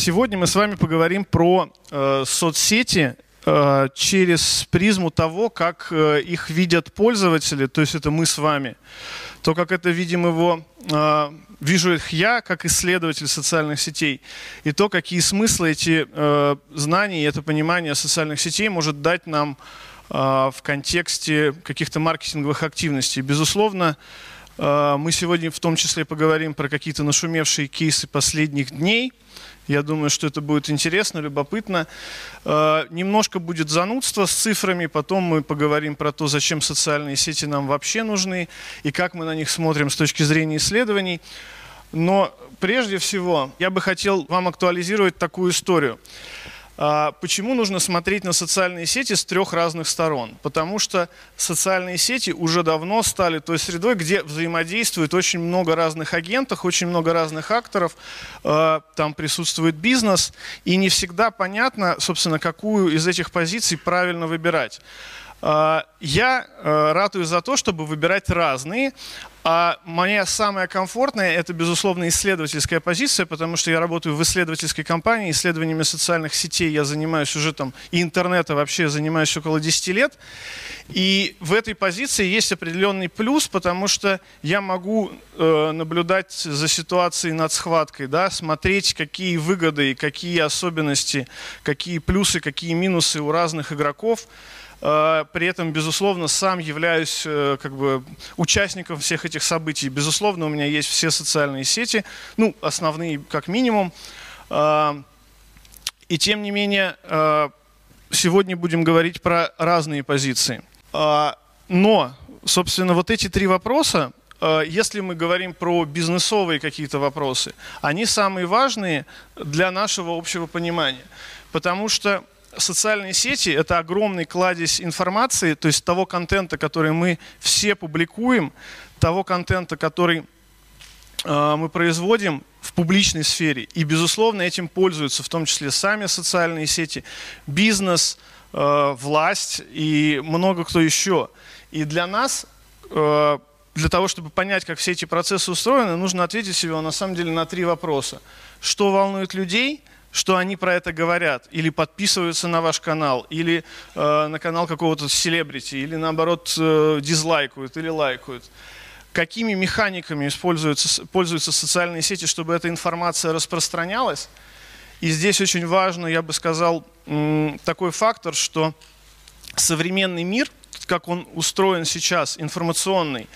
Сегодня мы с вами поговорим про э, соцсети э, через призму того, как э, их видят пользователи, то есть это мы с вами, то, как это видим его, э, вижу их я, как исследователь социальных сетей, и то, какие смыслы эти знания и это понимание социальных сетей может дать нам в контексте каких-то маркетинговых активностей. Безусловно, мы сегодня в том числе поговорим про какие-то нашумевшие кейсы последних дней – я думаю, что это будет интересно, любопытно. Э, немножко будет занудство с цифрами, потом мы поговорим про то, зачем социальные сети нам вообще нужны и как мы на них смотрим с точки зрения исследований. Но прежде всего я бы хотел вам актуализировать такую историю. А, почему нужно смотреть на социальные сети с трех разных сторон? Потому что социальные сети уже давно стали той средой, где взаимодействует очень много разных агентов, очень много разных акторов, а, там присутствует бизнес, и не всегда понятно, собственно, какую из этих позиций правильно выбирать. А, я ратую за то, чтобы выбирать разные, а моя самая комфортная – это, безусловно, исследовательская позиция, потому что я работаю в исследовательской компании, исследованиями социальных сетей я занимаюсь уже там, и интернета вообще занимаюсь около 10 лет. И в этой позиции есть определенный плюс, потому что я могу э, наблюдать за ситуацией над схваткой, да, смотреть, какие выгоды какие особенности, какие плюсы, какие минусы у разных игроков – при этом, безусловно, сам являюсь э, как бы участником всех этих событий. Безусловно, у меня есть все социальные сети, ну, основные как минимум. Э, и тем не менее, сегодня будем говорить про разные позиции. Но, собственно, вот эти три вопроса, если мы говорим про бизнесовые какие-то вопросы, они самые важные для нашего общего понимания. Потому что социальные сети – это огромный кладезь информации, то есть того контента, который мы все публикуем, того контента, который э, мы производим в публичной сфере. И, безусловно, этим пользуются в том числе сами социальные сети, бизнес, э, власть и много кто еще. И для нас, э, для того, чтобы понять, как все эти процессы устроены, нужно ответить себе на самом деле на три вопроса. Что волнует людей – что они про это говорят, или подписываются на ваш канал, или э, на канал какого-то селебрити, или наоборот э, дизлайкают или лайкают. Какими механиками используются, пользуются социальные сети, чтобы эта информация распространялась? И здесь очень важно, я бы сказал, такой фактор, что современный мир, как он устроен сейчас, информационный,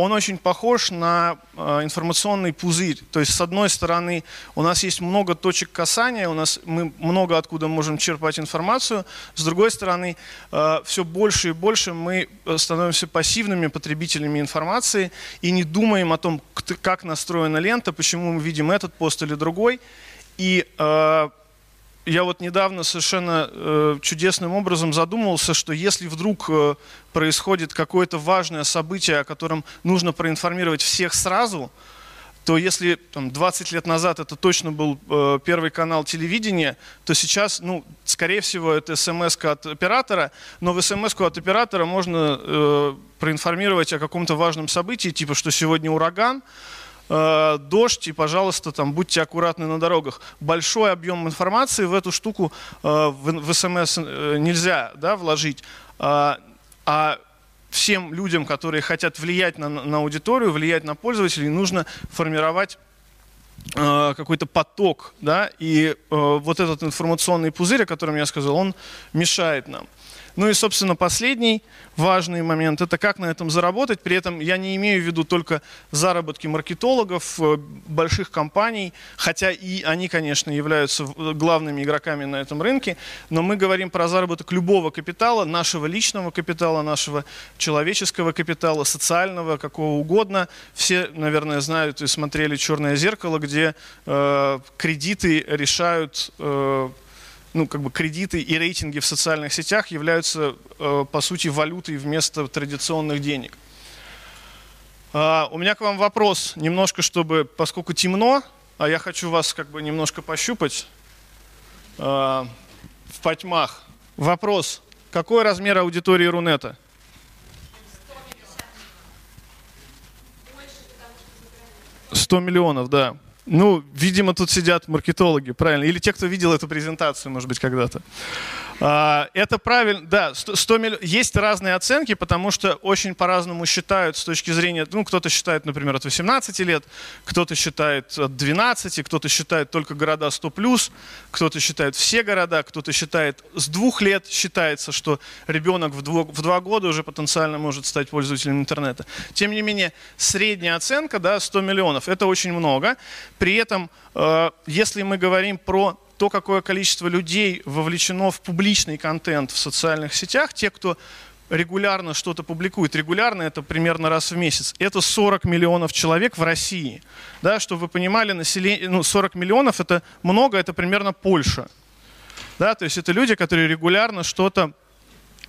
он очень похож на э, информационный пузырь. То есть, с одной стороны, у нас есть много точек касания, у нас мы много откуда можем черпать информацию. С другой стороны, э, все больше и больше мы э, становимся пассивными потребителями информации и не думаем о том, как настроена лента, почему мы видим этот пост или другой. И я вот недавно совершенно э, чудесным образом задумался, что если вдруг э, происходит какое-то важное событие, о котором нужно проинформировать всех сразу, то если там, 20 лет назад это точно был э, первый канал телевидения, то сейчас, ну, скорее всего, это смс от оператора, но в смс от оператора можно э, проинформировать о каком-то важном событии, типа, что сегодня ураган, э, дождь, и, пожалуйста, там, будьте аккуратны на дорогах. Большой объем информации в эту штуку э, в, СМС э, нельзя да, вложить. А, а всем людям, которые хотят влиять на, на аудиторию, влиять на пользователей, нужно формировать э, какой-то поток, да, и э, вот этот информационный пузырь, о котором я сказал, он мешает нам. Ну и, собственно, последний важный момент – это как на этом заработать. При этом я не имею в виду только заработки маркетологов, э, больших компаний, хотя и они, конечно, являются главными игроками на этом рынке, но мы говорим про заработок любого капитала, нашего личного капитала, нашего человеческого капитала, социального, какого угодно. Все, наверное, знают и смотрели «Черное зеркало», где э, кредиты решают э, ну, как бы кредиты и рейтинги в социальных сетях являются, э, по сути, валютой вместо традиционных денег. А, у меня к вам вопрос, немножко, чтобы, поскольку темно, а я хочу вас как бы немножко пощупать а, в потьмах. Вопрос, какой размер аудитории Рунета? 100 миллионов, да. Ну, видимо, тут сидят маркетологи, правильно? Или те, кто видел эту презентацию, может быть, когда-то. А, это правильно, да, 100 миллионов. Есть разные оценки, потому что очень по-разному считают с точки зрения, ну, кто-то считает, например, от 18 лет, кто-то считает от 12, кто-то считает только города 100+, кто-то считает все города, кто-то считает с двух лет, считается, что ребенок в, двух, в два года уже потенциально может стать пользователем интернета. Тем не менее, средняя оценка, да, 100 миллионов, это очень много. При этом, э, если мы говорим про то, какое количество людей вовлечено в публичный контент в социальных сетях, те, кто регулярно что-то публикует, регулярно это примерно раз в месяц, это 40 миллионов человек в России. Да, чтобы вы понимали, население, ну, 40 миллионов это много, это примерно Польша. Да, то есть это люди, которые регулярно что-то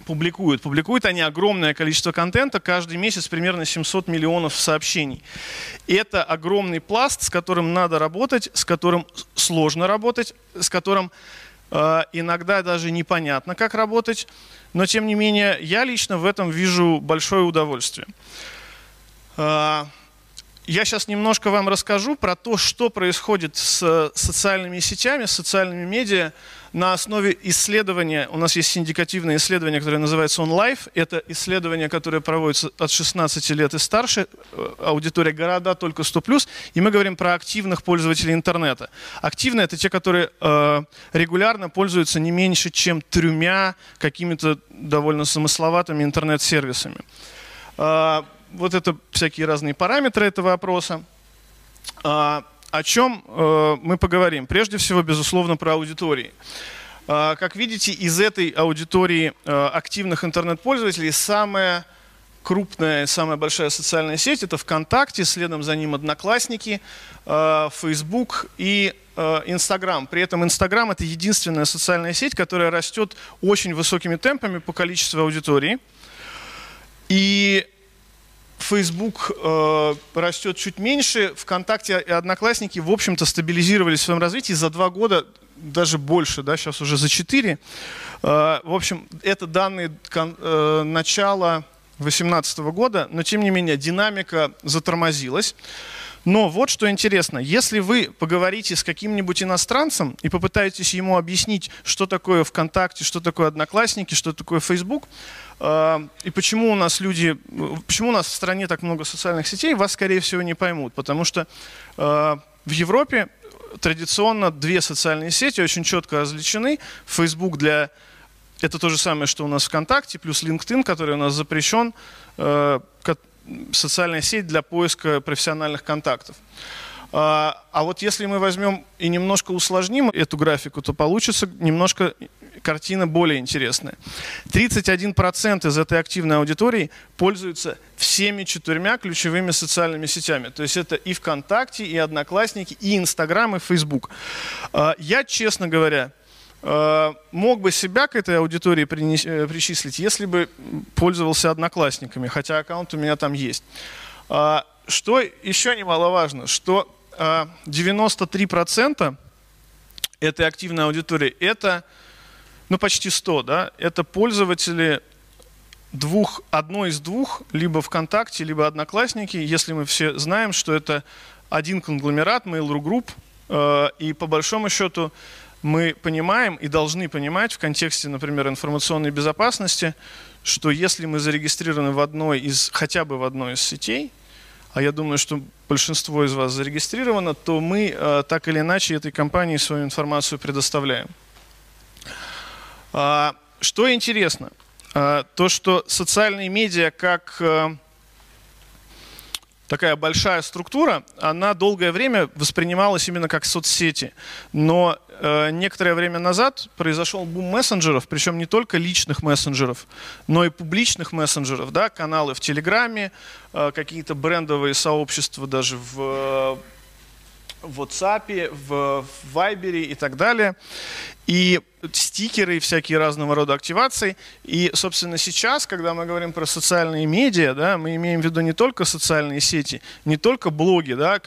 публикуют. Публикуют они огромное количество контента, каждый месяц примерно 700 миллионов сообщений. Это огромный пласт, с которым надо работать, с которым сложно работать, с которым э, иногда даже непонятно, как работать. Но тем не менее, я лично в этом вижу большое удовольствие. Э, я сейчас немножко вам расскажу про то, что происходит с социальными сетями, с социальными медиа на основе исследования. У нас есть индикативное исследование, которое называется OnLife. Это исследование, которое проводится от 16 лет и старше. Э, аудитория города только 100+. И мы говорим про активных пользователей интернета. Активные – это те, которые э, регулярно пользуются не меньше, чем тремя какими-то довольно замысловатыми интернет-сервисами. Э, вот это всякие разные параметры этого опроса. А, о чем э, мы поговорим? Прежде всего, безусловно, про аудитории. А, как видите, из этой аудитории э, активных интернет-пользователей самая крупная, самая большая социальная сеть – это ВКонтакте, следом за ним Одноклассники, э, Facebook и Инстаграм. При этом Инстаграм – это единственная социальная сеть, которая растет очень высокими темпами по количеству аудитории. И Facebook э, растет чуть меньше, ВКонтакте и Одноклассники, в общем-то, стабилизировались в своем развитии за два года, даже больше, да, сейчас уже за четыре. Э, в общем, это данные э, начала 2018 года, но тем не менее динамика затормозилась. Но вот что интересно, если вы поговорите с каким-нибудь иностранцем и попытаетесь ему объяснить, что такое ВКонтакте, что такое Одноклассники, что такое Facebook, э, и почему у нас люди, почему у нас в стране так много социальных сетей, вас, скорее всего, не поймут. Потому что э, в Европе традиционно две социальные сети очень четко различены. Facebook для это то же самое, что у нас ВКонтакте, плюс LinkedIn, который у нас запрещен, э, социальная сеть для поиска профессиональных контактов. А, а вот если мы возьмем и немножко усложним эту графику, то получится немножко картина более интересная. 31% из этой активной аудитории пользуются всеми четырьмя ключевыми социальными сетями. То есть это и ВКонтакте, и Одноклассники, и Инстаграм, и Фейсбук. А, я, честно говоря, мог бы себя к этой аудитории э, причислить, если бы пользовался одноклассниками, хотя аккаунт у меня там есть. А, что еще немаловажно, что 93% э, этой активной аудитории это, ну почти 100, да, это пользователи двух, одной из двух, либо ВКонтакте, либо Одноклассники, если мы все знаем, что это один конгломерат, Mail.ru Group, и по большому счету мы понимаем и должны понимать в контексте, например, информационной безопасности, что если мы зарегистрированы в одной из, хотя бы в одной из сетей, а я думаю, что большинство из вас зарегистрировано, то мы э, так или иначе этой компании свою информацию предоставляем. А, что интересно, а, то, что социальные медиа как э, такая большая структура, она долгое время воспринималась именно как соцсети. Но э, некоторое время назад произошел бум мессенджеров, причем не только личных мессенджеров, но и публичных мессенджеров, да, каналы в Телеграме, э, какие-то брендовые сообщества даже в в WhatsApp, в Viber и так далее. И стикеры, и всякие разного рода активации. И, собственно, сейчас, когда мы говорим про социальные медиа, да, мы имеем в виду не только социальные сети, не только блоги, да,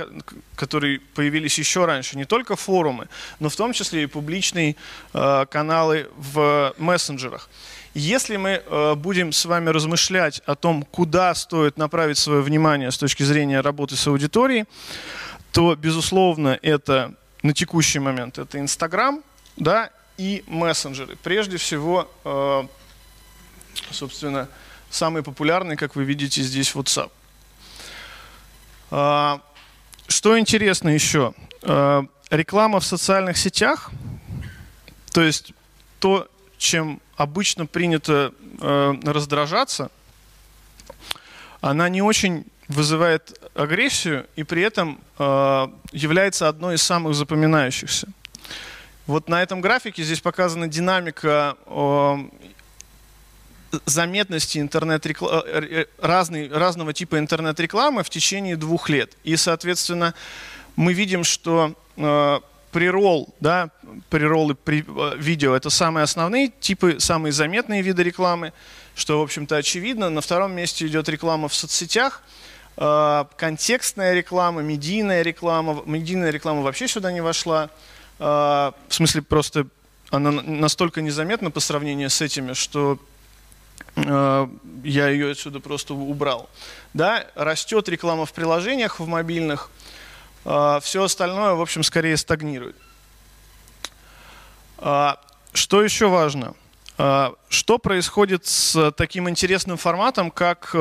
которые появились еще раньше, не только форумы, но в том числе и публичные э, каналы в мессенджерах. Если мы э, будем с вами размышлять о том, куда стоит направить свое внимание с точки зрения работы с аудиторией, то, безусловно, это на текущий момент это Инстаграм, да, и мессенджеры. Прежде всего, э, собственно, самый популярный, как вы видите здесь, WhatsApp. А, что интересно еще? А, реклама в социальных сетях, то есть то, чем обычно принято а, раздражаться, она не очень вызывает агрессию и при этом является одной из самых запоминающихся. Вот на этом графике здесь показана динамика заметности интернет э, э, разный, разного типа интернет-рекламы в течение двух лет. И, соответственно, мы видим, что э, прирол, да, приролы при, э, видео – это самые основные типы, самые заметные виды рекламы, что, в общем-то, очевидно. На втором месте идет реклама в соцсетях, э, контекстная реклама, медийная реклама. Медийная реклама вообще сюда не вошла. Э, в смысле, просто она настолько незаметна по сравнению с этими, что Э, я ее отсюда просто убрал. Да, растет реклама в приложениях, в мобильных, э, все остальное, в общем, скорее стагнирует. Э, что еще важно? Что происходит с таким интересным форматом, как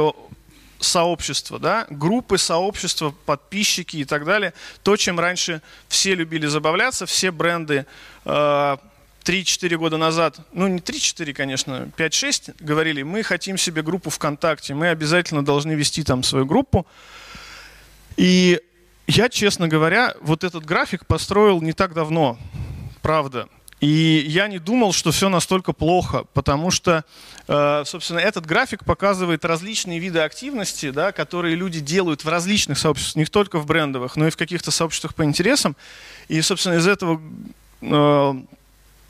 сообщество, да? группы, сообщества, подписчики и так далее. То, чем раньше все любили забавляться, все бренды 3-4 года назад, ну не 3-4, конечно, 5-6, говорили, мы хотим себе группу ВКонтакте, мы обязательно должны вести там свою группу. И я, честно говоря, вот этот график построил не так давно, правда. И я не думал, что все настолько плохо, потому что, э, собственно, этот график показывает различные виды активности, да, которые люди делают в различных сообществах, не только в брендовых, но и в каких-то сообществах по интересам. И, собственно, из этого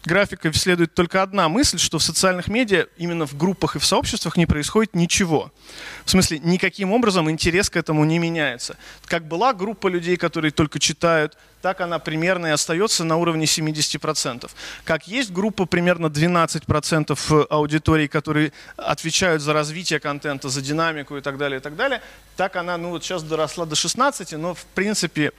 э, графика следует только одна мысль, что в социальных медиа, именно в группах и в сообществах не происходит ничего. В смысле, никаким образом интерес к этому не меняется. Как была группа людей, которые только читают, так она примерно и остается на уровне 70%. Как есть группа примерно 12% аудитории, которые отвечают за развитие контента, за динамику и так далее, и так далее, так она ну, вот сейчас доросла до 16%, но в принципе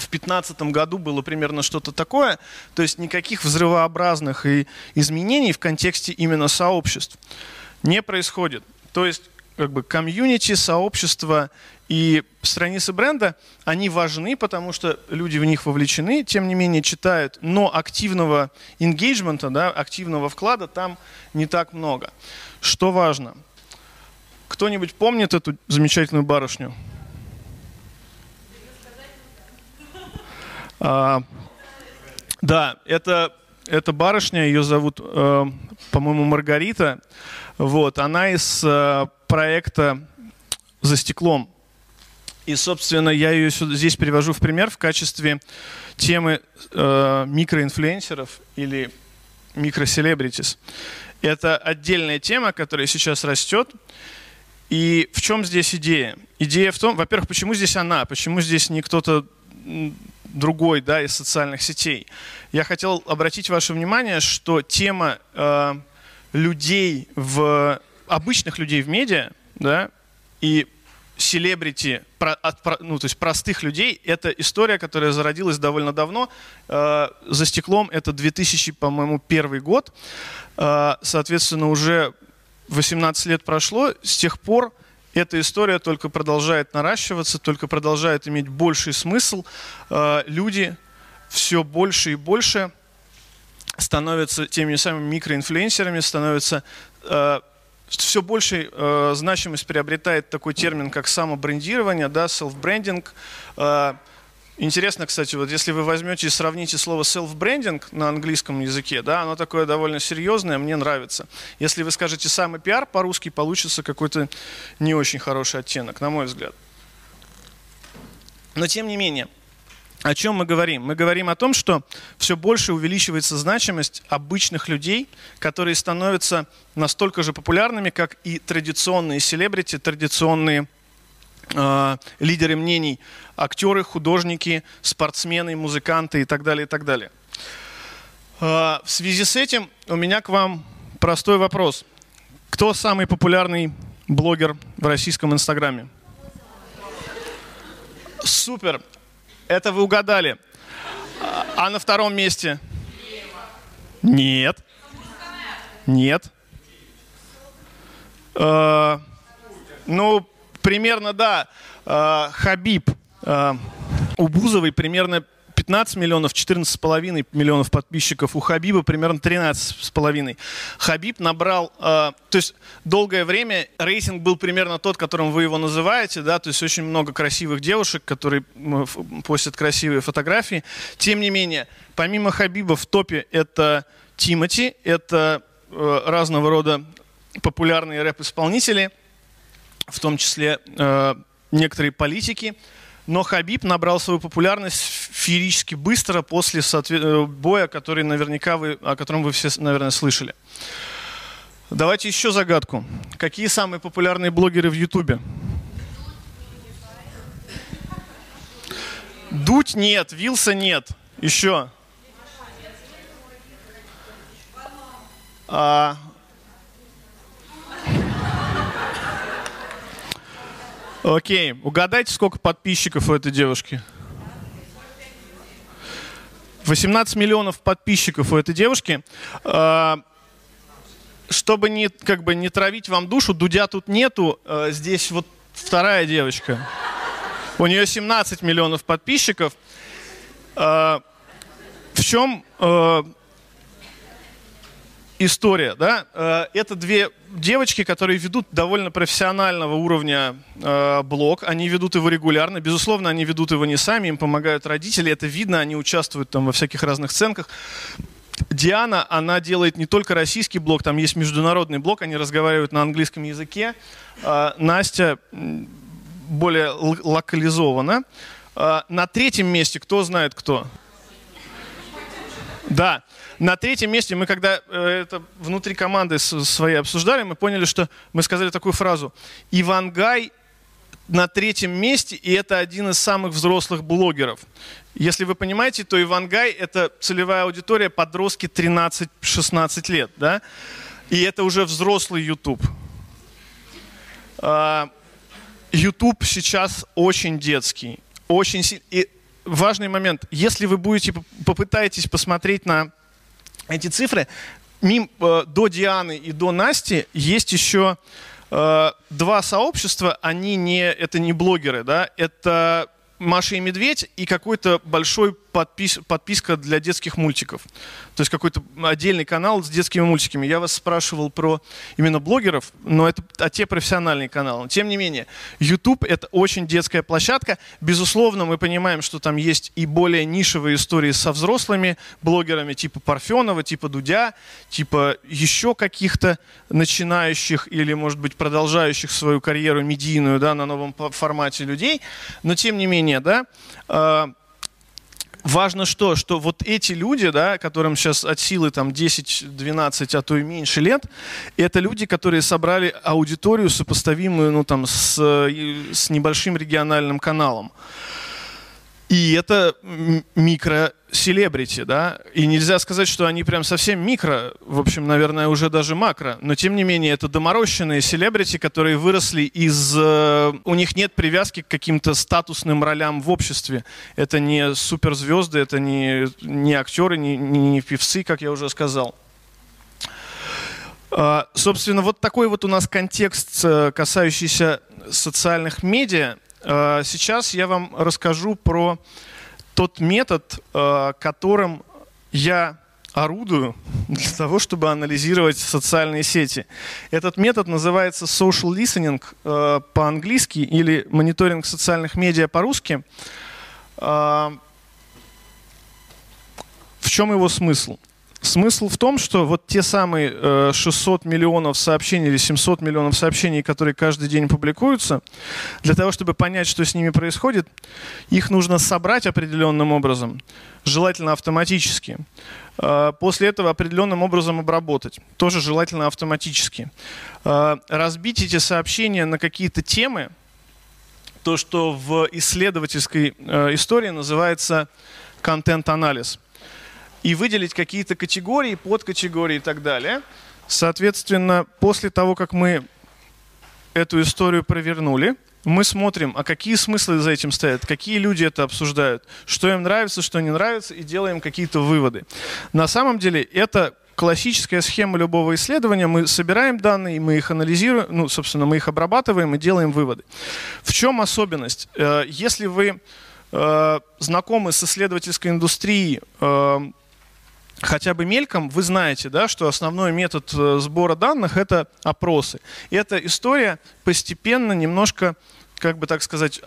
в 2015 году было примерно что-то такое, то есть никаких взрывообразных и изменений в контексте именно сообществ не происходит. То есть как бы комьюнити, сообщество и страницы бренда, они важны, потому что люди в них вовлечены, тем не менее читают, но активного engagement, да, активного вклада там не так много. Что важно? Кто-нибудь помнит эту замечательную барышню? А, да, это, это барышня, ее зовут, э, по-моему, Маргарита. Вот, она из э, проекта «За стеклом». И, собственно, я ее здесь привожу в пример в качестве темы э, микроинфлюенсеров или микроселебритис. Это отдельная тема, которая сейчас растет. И в чем здесь идея? Идея в том, во-первых, почему здесь она, почему здесь не кто-то другой да, из социальных сетей. Я хотел обратить ваше внимание, что тема э, людей в обычных людей в медиа, да, и селебрити, ну, то есть простых людей, это история, которая зародилась довольно давно. Э, за стеклом это 2000, по-моему, первый год. Э, соответственно, уже 18 лет прошло. С тех пор эта история только продолжает наращиваться, только продолжает иметь больший смысл. Э, люди все больше и больше становятся теми самыми микроинфлюенсерами, становятся э, все больше э, значимость приобретает такой термин, как самобрендирование, да, self-branding. Интересно, кстати, вот если вы возьмете и сравните слово self-branding на английском языке, да, оно такое довольно серьезное, мне нравится. Если вы скажете самый пиар по-русски, получится какой-то не очень хороший оттенок, на мой взгляд. Но тем не менее, о чем мы говорим? Мы говорим о том, что все больше увеличивается значимость обычных людей, которые становятся настолько же популярными, как и традиционные селебрити, традиционные лидеры мнений, актеры, художники, спортсмены, музыканты и так далее, и так далее. Э, в связи с этим у меня к вам простой вопрос. Кто самый популярный блогер в российском инстаграме? Супер. Это вы угадали. А на втором месте? Нет. Нет. Ну, примерно, да. Э, Хабиб. Э, у Бузовой примерно 15 миллионов, 14,5 миллионов подписчиков. У Хабиба примерно 13,5. Хабиб набрал... Э, то есть долгое время рейтинг был примерно тот, которым вы его называете, да, то есть очень много красивых девушек, которые постят красивые фотографии. Тем не менее, помимо Хабиба в топе это Тимати, это разного рода популярные рэп-исполнители, в том числе э, некоторые политики. Но Хабиб набрал свою популярность феерически быстро после э, боя, который наверняка вы, о котором вы все, наверное, слышали. Давайте еще загадку. Какие самые популярные блогеры в Ютубе? Дудь нет, Вилса нет. Еще. А, Окей, угадайте, сколько подписчиков у этой девушки? 18 миллионов подписчиков у этой девушки. А, чтобы не, как бы, не травить вам душу, Дудя тут нету. А, здесь вот вторая девочка. У нее 17 миллионов подписчиков. А, в чем история, да, это две девочки, которые ведут довольно профессионального уровня э, блог, они ведут его регулярно, безусловно, они ведут его не сами, им помогают родители, это видно, они участвуют там во всяких разных сценках. Диана, она делает не только российский блог, там есть международный блог, они разговаривают на английском языке. Э, Настя более локализована. Э, на третьем месте, кто знает кто? Да. На третьем месте мы, когда э, это внутри команды своей обсуждали, мы поняли, что мы сказали такую фразу. Ивангай на третьем месте, и это один из самых взрослых блогеров. Если вы понимаете, то Ивангай – это целевая аудитория подростки 13-16 лет. Да? И это уже взрослый YouTube. А, YouTube сейчас очень детский. Очень сильный. Важный момент. Если вы будете попытаетесь посмотреть на эти цифры. Мим, э, до Дианы и до Насти есть еще э, два сообщества. Они не, это не блогеры, да, это Маша и Медведь и какой-то большой подпис, подписка для детских мультиков. То есть какой-то отдельный канал с детскими мультиками. Я вас спрашивал про именно блогеров, но это а те профессиональные каналы. Тем не менее, YouTube это очень детская площадка. Безусловно, мы понимаем, что там есть и более нишевые истории со взрослыми блогерами, типа Парфенова, типа Дудя, типа еще каких-то начинающих или, может быть, продолжающих свою карьеру медийную да, на новом формате людей. Но тем не менее, да, а, важно что? Что вот эти люди, да, которым сейчас от силы там 10, 12, а то и меньше лет, это люди, которые собрали аудиторию, сопоставимую ну, там, с, с небольшим региональным каналом. И это микро-селебрити, да, и нельзя сказать, что они прям совсем микро, в общем, наверное, уже даже макро, но тем не менее это доморощенные селебрити, которые выросли из... Э, у них нет привязки к каким-то статусным ролям в обществе. Это не суперзвезды, это не, не актеры, не, не певцы, как я уже сказал. А, собственно, вот такой вот у нас контекст, э, касающийся социальных медиа. Э, сейчас я вам расскажу про тот метод, э, которым я орудую для того, чтобы анализировать социальные сети. Этот метод называется social listening э, по-английски или мониторинг социальных медиа по-русски. В чем его смысл? Смысл в том, что вот те самые 600 э, миллионов сообщений или 700 миллионов сообщений, которые каждый день публикуются, для того, чтобы понять, что с ними происходит, их нужно собрать определенным образом, желательно автоматически. Э, после этого определенным образом обработать, тоже желательно автоматически. Э, разбить эти сообщения на какие-то темы, то, что в исследовательской истории называется контент-анализ – и выделить какие-то категории, подкатегории и так далее. Соответственно, после того, как мы эту историю провернули, мы смотрим, а какие смыслы за этим стоят, какие люди это обсуждают, что им нравится, что не нравится, и делаем какие-то выводы. На самом деле это классическая схема любого исследования. Мы собираем данные, мы их анализируем, ну, собственно, мы их обрабатываем и делаем выводы. В чем особенность? Э, если вы э, знакомы с исследовательской индустрией, э, хотя бы мельком, вы знаете, да, что основной метод сбора данных – это опросы. И эта история постепенно немножко, как бы так сказать,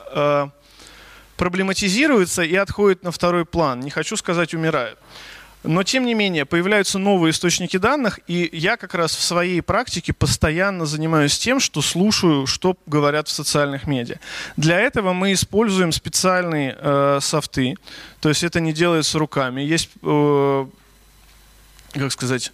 проблематизируется и отходит на второй план. Не хочу сказать, умирает. Но, тем не менее, появляются новые источники данных, и я как раз в своей практике постоянно занимаюсь тем, что слушаю, что говорят в социальных медиа. Для этого мы используем специальные э, софты, то есть это не делается руками. Есть, э, как сказать,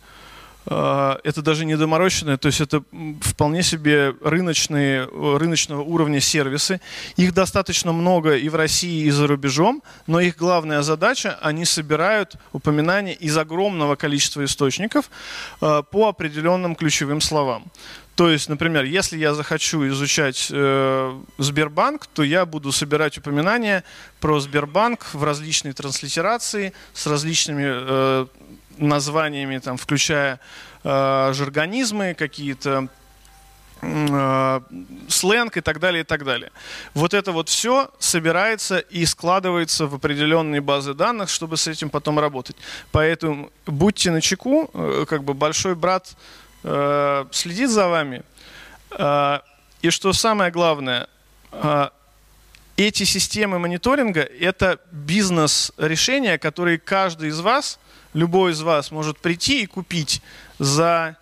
а, это даже не доморощенные, то есть это вполне себе рыночные, рыночного уровня сервисы. Их достаточно много и в России, и за рубежом, но их главная задача, они собирают упоминания из огромного количества источников а, по определенным ключевым словам. То есть, например, если я захочу изучать э, Сбербанк, то я буду собирать упоминания про Сбербанк в различной транслитерации с различными э, названиями, там, включая э, жаргонизмы, какие-то э, сленг и так далее, и так далее. Вот это вот все собирается и складывается в определенные базы данных, чтобы с этим потом работать. Поэтому будьте начеку, э, как бы большой брат э, следит за вами. Э, и что самое главное, э, эти системы мониторинга – это бизнес-решения, которые каждый из вас – любой из вас может прийти и купить за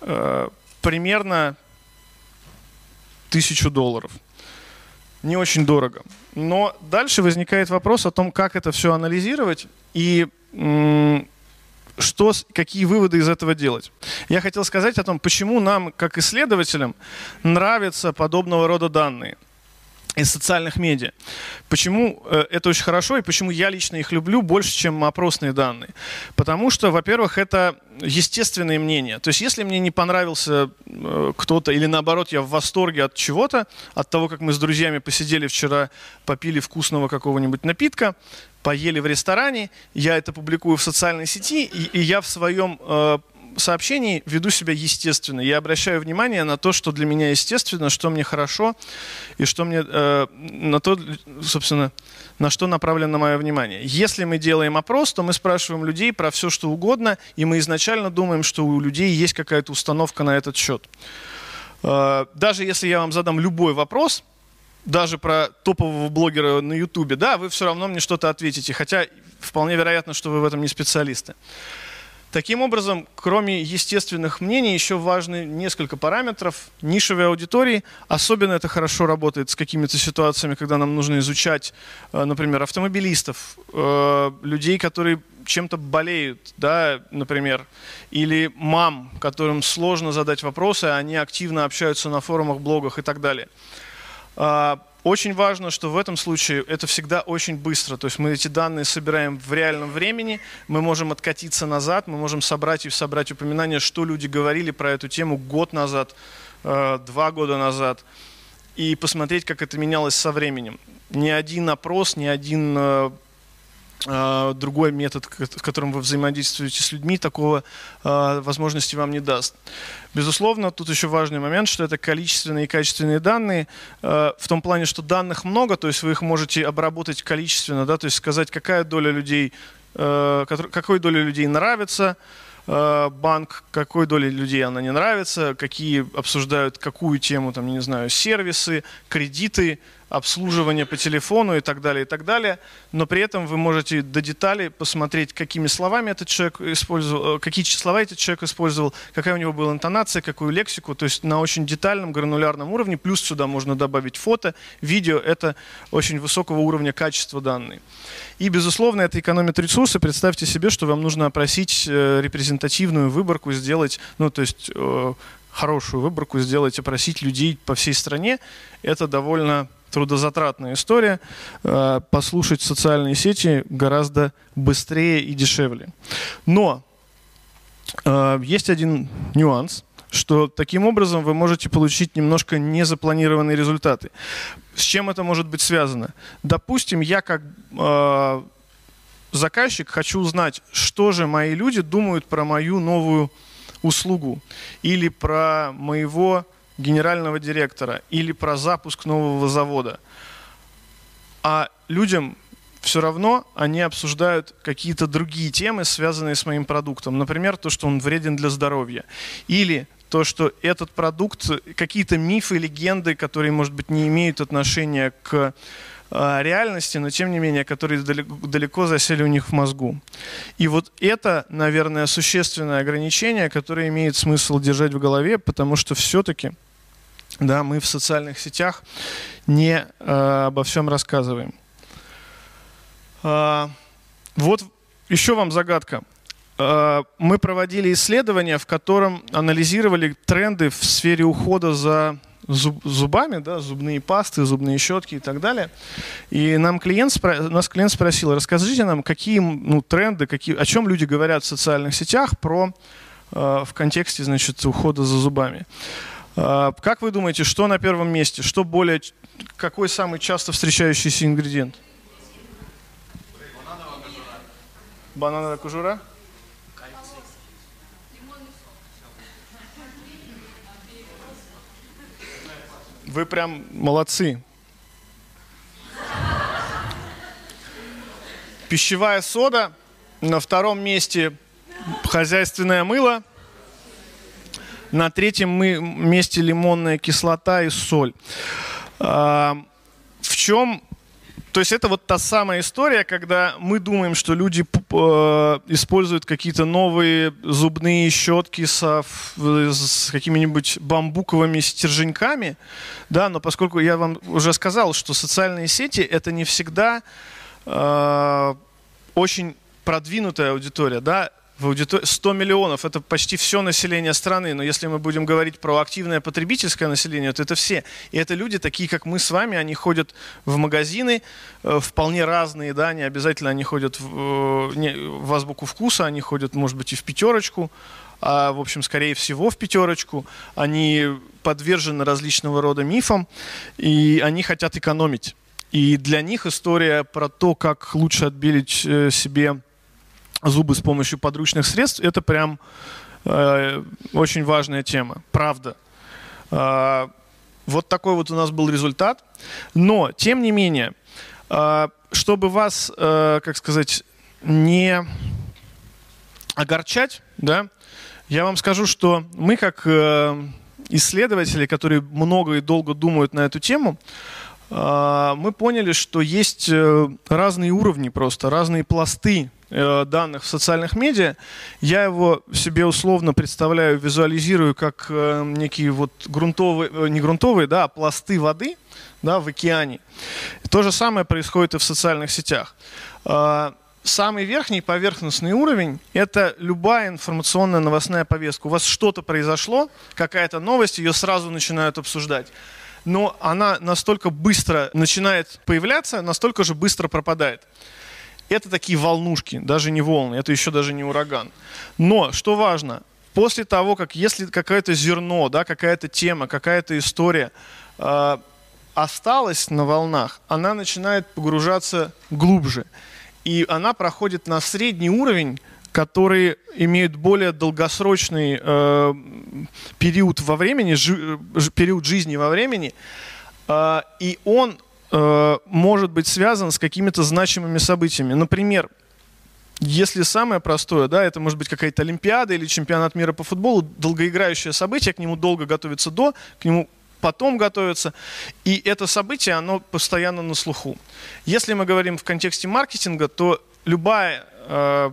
э, примерно тысячу долларов. Не очень дорого. Но дальше возникает вопрос о том, как это все анализировать и что, какие выводы из этого делать. Я хотел сказать о том, почему нам, как исследователям, нравятся подобного рода данные – из социальных медиа. Почему э, это очень хорошо и почему я лично их люблю больше, чем опросные данные? Потому что, во-первых, это естественные мнения. То есть если мне не понравился э, кто-то или наоборот я в восторге от чего-то, от того, как мы с друзьями посидели вчера, попили вкусного какого-нибудь напитка, поели в ресторане, я это публикую в социальной сети, и, и я в своем э, сообщений веду себя естественно. Я обращаю внимание на то, что для меня естественно, что мне хорошо, и что мне э, на то, собственно, на что направлено мое внимание. Если мы делаем опрос, то мы спрашиваем людей про все, что угодно, и мы изначально думаем, что у людей есть какая-то установка на этот счет. Э, даже если я вам задам любой вопрос, даже про топового блогера на Ютубе, да, вы все равно мне что-то ответите, хотя вполне вероятно, что вы в этом не специалисты. Таким образом, кроме естественных мнений, еще важны несколько параметров. Нишевой аудитории, особенно это хорошо работает с какими-то ситуациями, когда нам нужно изучать, э, например, автомобилистов, э, людей, которые чем-то болеют, да, например, или мам, которым сложно задать вопросы, а они активно общаются на форумах, блогах и так далее. Очень важно, что в этом случае это всегда очень быстро. То есть мы эти данные собираем в реальном времени, мы можем откатиться назад, мы можем собрать и собрать упоминания, что люди говорили про эту тему год назад, э, два года назад, и посмотреть, как это менялось со временем. Ни один опрос, ни один э, другой метод, в котором вы взаимодействуете с людьми, такого а, возможности вам не даст. Безусловно, тут еще важный момент, что это количественные и качественные данные, а, в том плане, что данных много, то есть вы их можете обработать количественно, да, то есть сказать, какая доля людей, какой доля людей нравится, банк, какой доли людей она не нравится, какие обсуждают какую тему, там, не знаю, сервисы, кредиты, обслуживание по телефону и так далее, и так далее. Но при этом вы можете до деталей посмотреть, какими словами этот человек использовал, э, какие слова этот человек использовал, какая у него была интонация, какую лексику. То есть на очень детальном, гранулярном уровне. Плюс сюда можно добавить фото, видео. Это очень высокого уровня качества данные. И, безусловно, это экономит ресурсы. Представьте себе, что вам нужно опросить э, репрезентативную выборку, сделать, ну, то есть э, хорошую выборку сделать, опросить людей по всей стране. Это довольно трудозатратная история. Э, послушать социальные сети гораздо быстрее и дешевле. Но э, есть один нюанс. что таким образом вы можете получить немножко незапланированные результаты. С чем это может быть связано? Допустим, я как э, заказчик хочу узнать, что же мои люди думают про мою новую услугу или про моего генерального директора или про запуск нового завода. А людям все равно они обсуждают какие-то другие темы, связанные с моим продуктом. Например, то, что он вреден для здоровья. Или то, что этот продукт, какие-то мифы, легенды, которые, может быть, не имеют отношения к э, реальности, но тем не менее, которые далеко засели у них в мозгу. И вот это, наверное, существенное ограничение, которое имеет смысл держать в голове, потому что все-таки да, мы в социальных сетях не э, обо всем рассказываем. Э, вот еще вам загадка. Э, мы проводили исследование, в котором анализировали тренды в сфере ухода за зубами, да, зубные пасты, зубные щетки и так далее. И нам клиент, нас клиент спросил, расскажите нам, какие ну, тренды, какие, о чем люди говорят в социальных сетях про, э, в контексте значит, ухода за зубами. Э, как вы думаете, что на первом месте? Что более, какой самый часто встречающийся ингредиент? Банановая кожура? Вы прям молодцы. Пищевая сода. На втором месте хозяйственное мыло. На третьем месте лимонная кислота и соль. А, в чем то есть это вот та самая история, когда мы думаем, что люди э, используют какие-то новые зубные щетки со, с какими-нибудь бамбуковыми стерженьками, да, но поскольку я вам уже сказал, что социальные сети это не всегда э, очень продвинутая аудитория, да, в аудитор... 100 миллионов – это почти все население страны, но если мы будем говорить про активное потребительское население, то это все. И это люди, такие как мы с вами, они ходят в магазины, э, вполне разные, да, не обязательно они ходят в, э, не, в азбуку вкуса, они ходят, может быть, и в пятерочку, а, в общем, скорее всего, в пятерочку. Они подвержены различного рода мифам, и они хотят экономить. И для них история про то, как лучше отбелить э, себе зубы с помощью подручных средств, это прям э, очень важная тема, правда. Э, вот такой вот у нас был результат. Но, тем не менее, э, чтобы вас, э, как сказать, не огорчать, да, я вам скажу, что мы как э, исследователи, которые много и долго думают на эту тему, э, мы поняли, что есть э, разные уровни просто, разные пласты данных в социальных медиа, я его себе условно представляю, визуализирую как э, некие вот грунтовые, э, не грунтовые, да, а пласты воды да, в океане. То же самое происходит и в социальных сетях. Самый верхний поверхностный уровень – это любая информационная новостная повестка. У вас что-то произошло, какая-то новость, ее сразу начинают обсуждать но она настолько быстро начинает появляться, настолько же быстро пропадает это такие волнушки, даже не волны, это еще даже не ураган. Но, что важно, после того, как если какое-то зерно, да, какая-то тема, какая-то история э, осталась на волнах, она начинает погружаться глубже. И она проходит на средний уровень, который имеет более долгосрочный э, период во времени, жи, период жизни во времени, э, и он Э, может быть связан с какими-то значимыми событиями. Например, если самое простое, да, это может быть какая-то Олимпиада или чемпионат мира по футболу, долгоиграющее событие, к нему долго готовится до, к нему потом готовится. И это событие, оно постоянно на слуху. Если мы говорим в контексте маркетинга, то любая э,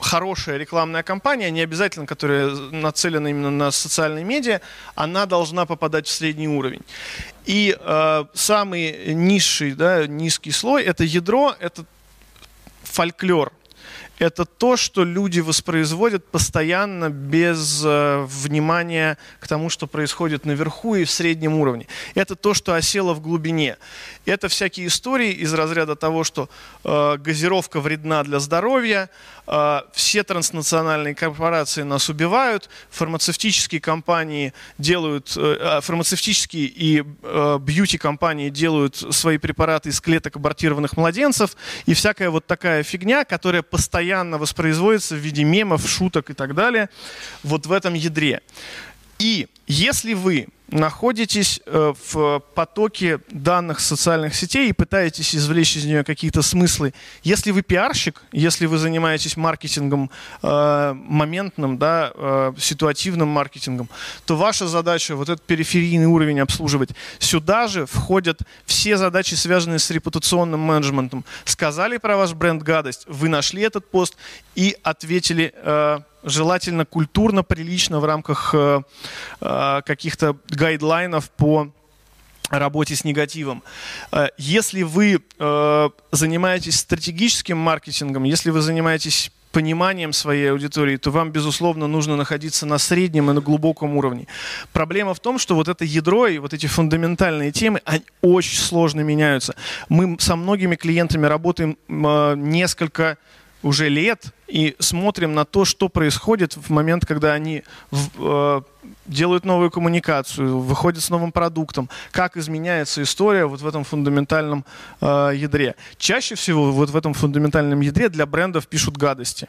хорошая рекламная кампания, не обязательно, которая нацелена именно на социальные медиа, она должна попадать в средний уровень. И э, самый низший, да, низкий слой – это ядро, это фольклор. это то, что люди воспроизводят постоянно без э, внимания к тому, что происходит наверху и в среднем уровне. Это то, что осело в глубине. Это всякие истории из разряда того, что э, газировка вредна для здоровья, все транснациональные корпорации нас убивают, фармацевтические компании делают, э, а, фармацевтические и э, бьюти-компании делают свои препараты из клеток абортированных младенцев и всякая вот такая фигня, которая постоянно воспроизводится в виде мемов, шуток и так далее вот в этом ядре. И если вы находитесь э, в потоке данных социальных сетей и пытаетесь извлечь из нее какие-то смыслы, если вы пиарщик, если вы занимаетесь маркетингом э, моментным, да, э, ситуативным маркетингом, то ваша задача вот этот периферийный уровень обслуживать. Сюда же входят все задачи, связанные с репутационным менеджментом. Сказали про ваш бренд гадость, вы нашли этот пост и ответили желательно культурно, прилично в рамках э, э, каких-то гайдлайнов по работе с негативом. Э, если вы занимаетесь стратегическим маркетингом, если вы занимаетесь пониманием своей аудитории, то вам, безусловно, нужно находиться на среднем и на глубоком уровне. Проблема в том, что вот это ядро и вот эти фундаментальные темы, они очень сложно меняются. Мы со многими клиентами работаем несколько уже лет и смотрим на то, что происходит в момент, когда они в, э, делают новую коммуникацию, выходят с новым продуктом, как изменяется история вот в этом фундаментальном э, ядре. Чаще всего вот в этом фундаментальном ядре для брендов пишут гадости,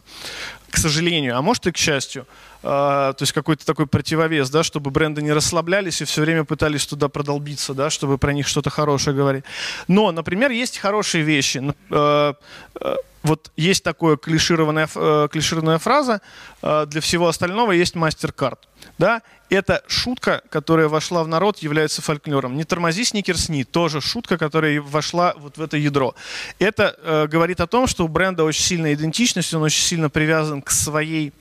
к сожалению, а может и к счастью. Uh, то есть какой-то такой противовес, да, чтобы бренды не расслаблялись и все время пытались туда продолбиться, да, чтобы про них что-то хорошее говорить. Но, например, есть хорошие вещи. Uh, uh, вот есть такая клишированная, э, клишированная фраза, э, для всего остального есть мастер-карт. Да? Это шутка, которая вошла в народ, является фольклором. Не тормози, сникерсни, тоже шутка, которая вошла вот в это ядро. Это э, говорит о том, что у бренда очень сильная идентичность, он очень сильно привязан к своей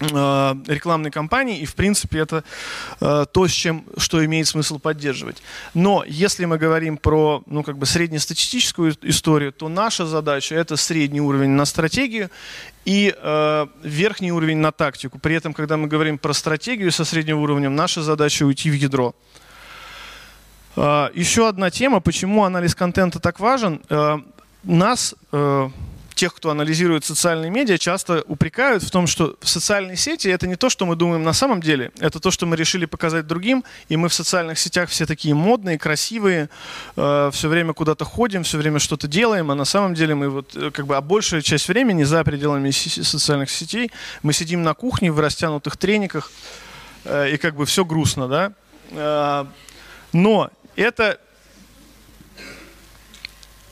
рекламной кампании, и в принципе это э, то, с чем, что имеет смысл поддерживать. Но если мы говорим про ну, как бы среднестатистическую историю, то наша задача это средний уровень на стратегию и э, верхний уровень на тактику. При этом, когда мы говорим про стратегию со средним уровнем, наша задача уйти в ядро. Э, еще одна тема, почему анализ контента так важен. Э, нас э, тех, кто анализирует социальные медиа, часто упрекают в том, что в социальной сети это не то, что мы думаем на самом деле, это то, что мы решили показать другим, и мы в социальных сетях все такие модные, красивые, э, все время куда-то ходим, все время что-то делаем, а на самом деле мы вот э, как бы, а большая часть времени за пределами социальных сетей мы сидим на кухне в растянутых трениках, э, и как бы все грустно, да. Э, но это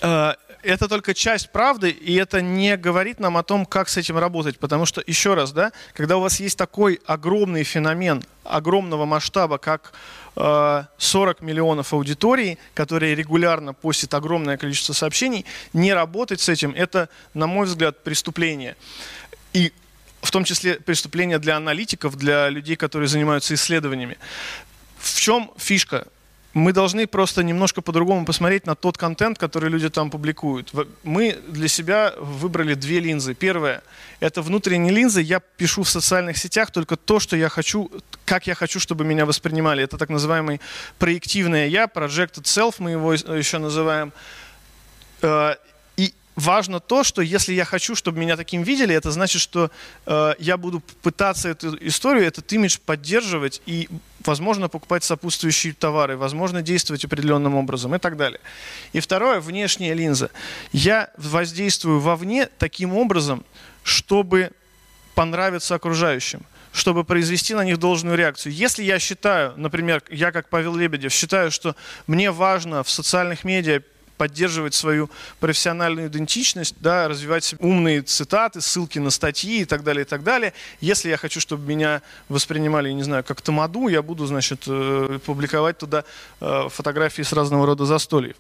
э, это только часть правды, и это не говорит нам о том, как с этим работать. Потому что, еще раз, да, когда у вас есть такой огромный феномен, огромного масштаба, как э, 40 миллионов аудиторий, которые регулярно постят огромное количество сообщений, не работать с этим, это, на мой взгляд, преступление. И в том числе преступление для аналитиков, для людей, которые занимаются исследованиями. В чем фишка? Мы должны просто немножко по-другому посмотреть на тот контент, который люди там публикуют. Мы для себя выбрали две линзы. Первая – это внутренние линзы. Я пишу в социальных сетях только то, что я хочу, как я хочу, чтобы меня воспринимали. Это так называемый проективное «я», projected self мы его еще называем. Важно то, что если я хочу, чтобы меня таким видели, это значит, что э, я буду пытаться эту историю, этот имидж поддерживать и, возможно, покупать сопутствующие товары, возможно, действовать определенным образом и так далее. И второе, внешняя линза. Я воздействую вовне таким образом, чтобы понравиться окружающим чтобы произвести на них должную реакцию. Если я считаю, например, я как Павел Лебедев считаю, что мне важно в социальных медиа поддерживать свою профессиональную идентичность, да, развивать умные цитаты, ссылки на статьи и так далее, и так далее. Если я хочу, чтобы меня воспринимали, не знаю, как тамаду, я буду, значит, э, публиковать туда э, фотографии с разного рода застольев.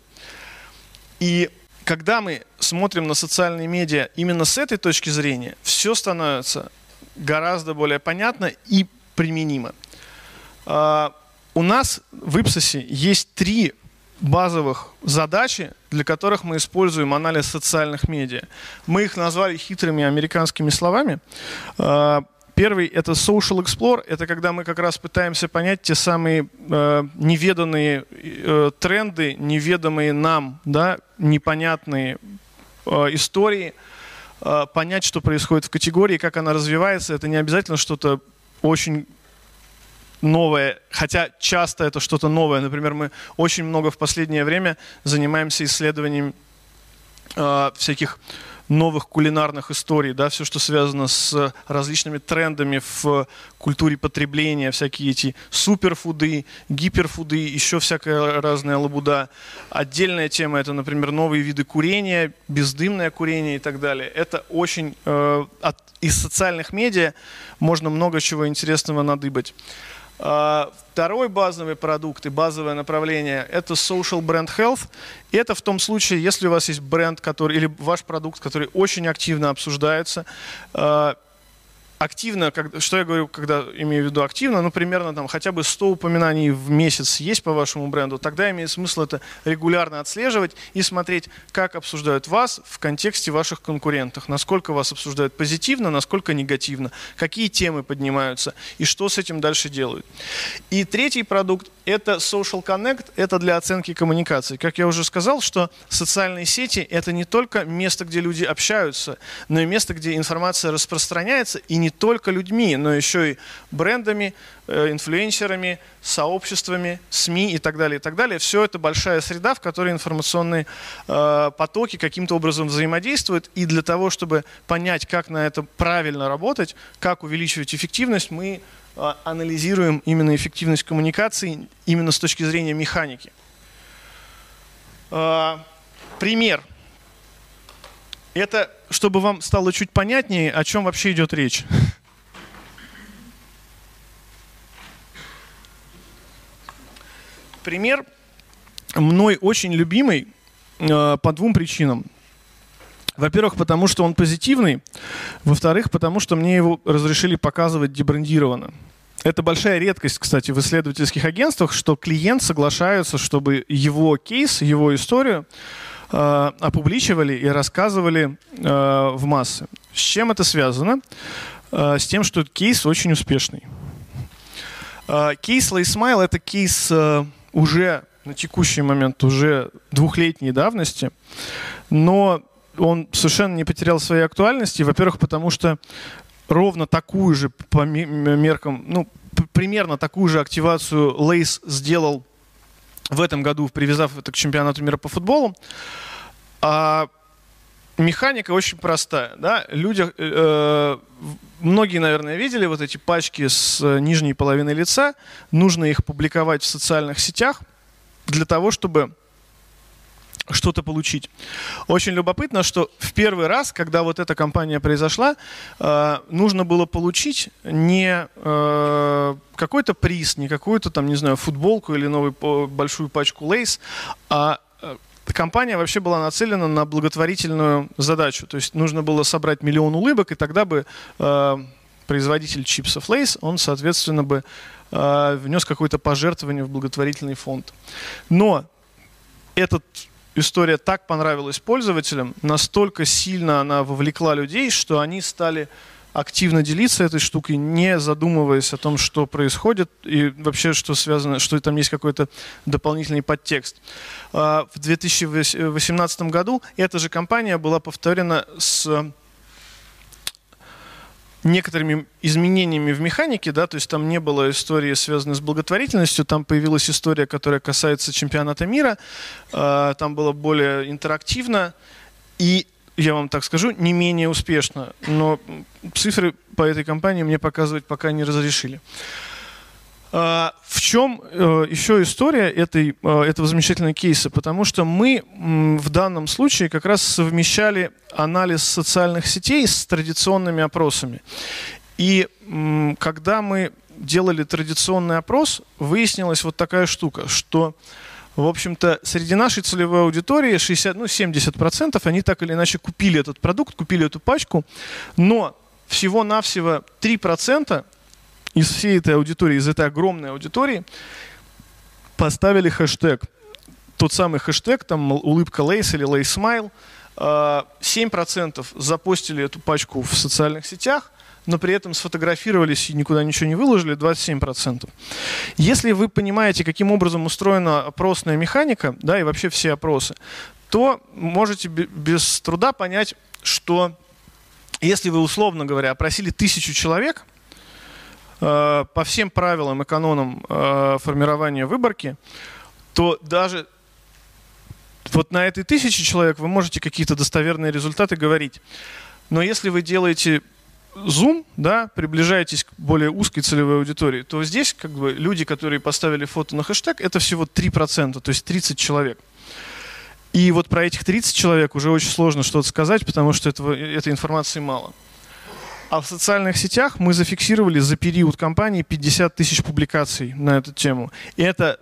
И когда мы смотрим на социальные медиа именно с этой точки зрения, все становится гораздо более понятно и применимо. А, у нас в Ипсосе есть три базовых задачи для которых мы используем анализ социальных медиа. Мы их назвали хитрыми американскими словами. А, первый – это social explore. Это когда мы как раз пытаемся понять те самые э, неведанные э, тренды, неведомые нам, да, непонятные э, истории, э, понять, что происходит в категории, как она развивается. Это не обязательно что-то очень новое, хотя часто это что-то новое. Например, мы очень много в последнее время занимаемся исследованием э, всяких новых кулинарных историй, да, все, что связано с различными трендами в культуре потребления, всякие эти суперфуды, гиперфуды, еще всякая разная лабуда. Отдельная тема это, например, новые виды курения, бездымное курение и так далее. Это очень э, от, из социальных медиа можно много чего интересного надыбать. А, второй базовый продукт и базовое направление – это social brand health. Это в том случае, если у вас есть бренд, который, или ваш продукт, который очень активно обсуждается, а, активно, как, что я говорю, когда имею в виду активно, ну, примерно там хотя бы 100 упоминаний в месяц есть по вашему бренду, тогда имеет смысл это регулярно отслеживать и смотреть, как обсуждают вас в контексте ваших конкурентов, насколько вас обсуждают позитивно, насколько негативно, какие темы поднимаются и что с этим дальше делают. И третий продукт – это Social Connect, это для оценки коммуникации. Как я уже сказал, что социальные сети – это не только место, где люди общаются, но и место, где информация распространяется, и не только людьми, но еще и брендами, э, инфлюенсерами, сообществами, СМИ и так далее, и так далее. Все это большая среда, в которой информационные э, потоки каким-то образом взаимодействуют. И для того, чтобы понять, как на это правильно работать, как увеличивать эффективность, мы э, анализируем именно эффективность коммуникации именно с точки зрения механики. Пример – это, чтобы вам стало чуть понятнее, о чем вообще идет речь. Пример мной очень любимый э, по двум причинам. Во-первых, потому что он позитивный. Во-вторых, потому что мне его разрешили показывать дебрендированно. Это большая редкость, кстати, в исследовательских агентствах, что клиент соглашается, чтобы его кейс, его историю э, опубличивали и рассказывали э, в массы. С чем это связано? Э, с тем, что кейс очень успешный. Э, кейс Lay's Smile – это кейс э, уже на текущий момент, уже двухлетней давности, но он совершенно не потерял своей актуальности. Во-первых, потому что ровно такую же по меркам, ну, примерно такую же активацию Лейс сделал в этом году, привязав это к чемпионату мира по футболу. А механика очень простая. Да? Люди, э, многие, наверное, видели вот эти пачки с нижней половиной лица. Нужно их публиковать в социальных сетях для того, чтобы что-то получить. Очень любопытно, что в первый раз, когда вот эта кампания произошла, э, нужно было получить не э, какой-то приз, не какую-то там, не знаю, футболку или новую большую пачку лейс, а э, компания вообще была нацелена на благотворительную задачу. То есть нужно было собрать миллион улыбок, и тогда бы производитель чипсов Лейс, он, соответственно, бы внес какое-то пожертвование в благотворительный фонд. Но этот история так понравилась пользователям, настолько сильно она вовлекла людей, что они стали активно делиться этой штукой, не задумываясь о том, что происходит и вообще, что связано, что там есть какой-то дополнительный подтекст. А, в 2018 году эта же компания была повторена с некоторыми изменениями в механике, да, то есть там не было истории, связанной с благотворительностью, там появилась история, которая касается чемпионата мира, э, там было более интерактивно, и я вам так скажу, не менее успешно, но цифры по этой компании мне показывать пока не разрешили. А, в чем э, еще история этой, э, этого замечательного кейса? Потому что мы в данном случае как раз совмещали анализ социальных сетей с традиционными опросами. И когда мы делали традиционный опрос, выяснилась вот такая штука, что в общем-то, среди нашей целевой аудитории 60, ну, 70% они так или иначе купили этот продукт, купили эту пачку, но всего-навсего 3% из всей этой аудитории, из этой огромной аудитории поставили хэштег тот самый хэштег, там улыбка Lay's или Lay's Smile, 7% запостили эту пачку в социальных сетях, но при этом сфотографировались и никуда ничего не выложили, 27%. Если вы понимаете, каким образом устроена опросная механика, да, и вообще все опросы, то можете без труда понять, что если вы, условно говоря, опросили тысячу человек по всем правилам и канонам э, формирования выборки, то даже вот на этой тысяче человек вы можете какие-то достоверные результаты говорить. Но если вы делаете зум, да, приближаетесь к более узкой целевой аудитории, то здесь как бы люди, которые поставили фото на хэштег, это всего 3%, то есть 30 человек. И вот про этих 30 человек уже очень сложно что-то сказать, потому что этого, этой информации мало. А в социальных сетях мы зафиксировали за период кампании 50 тысяч публикаций на эту тему. И это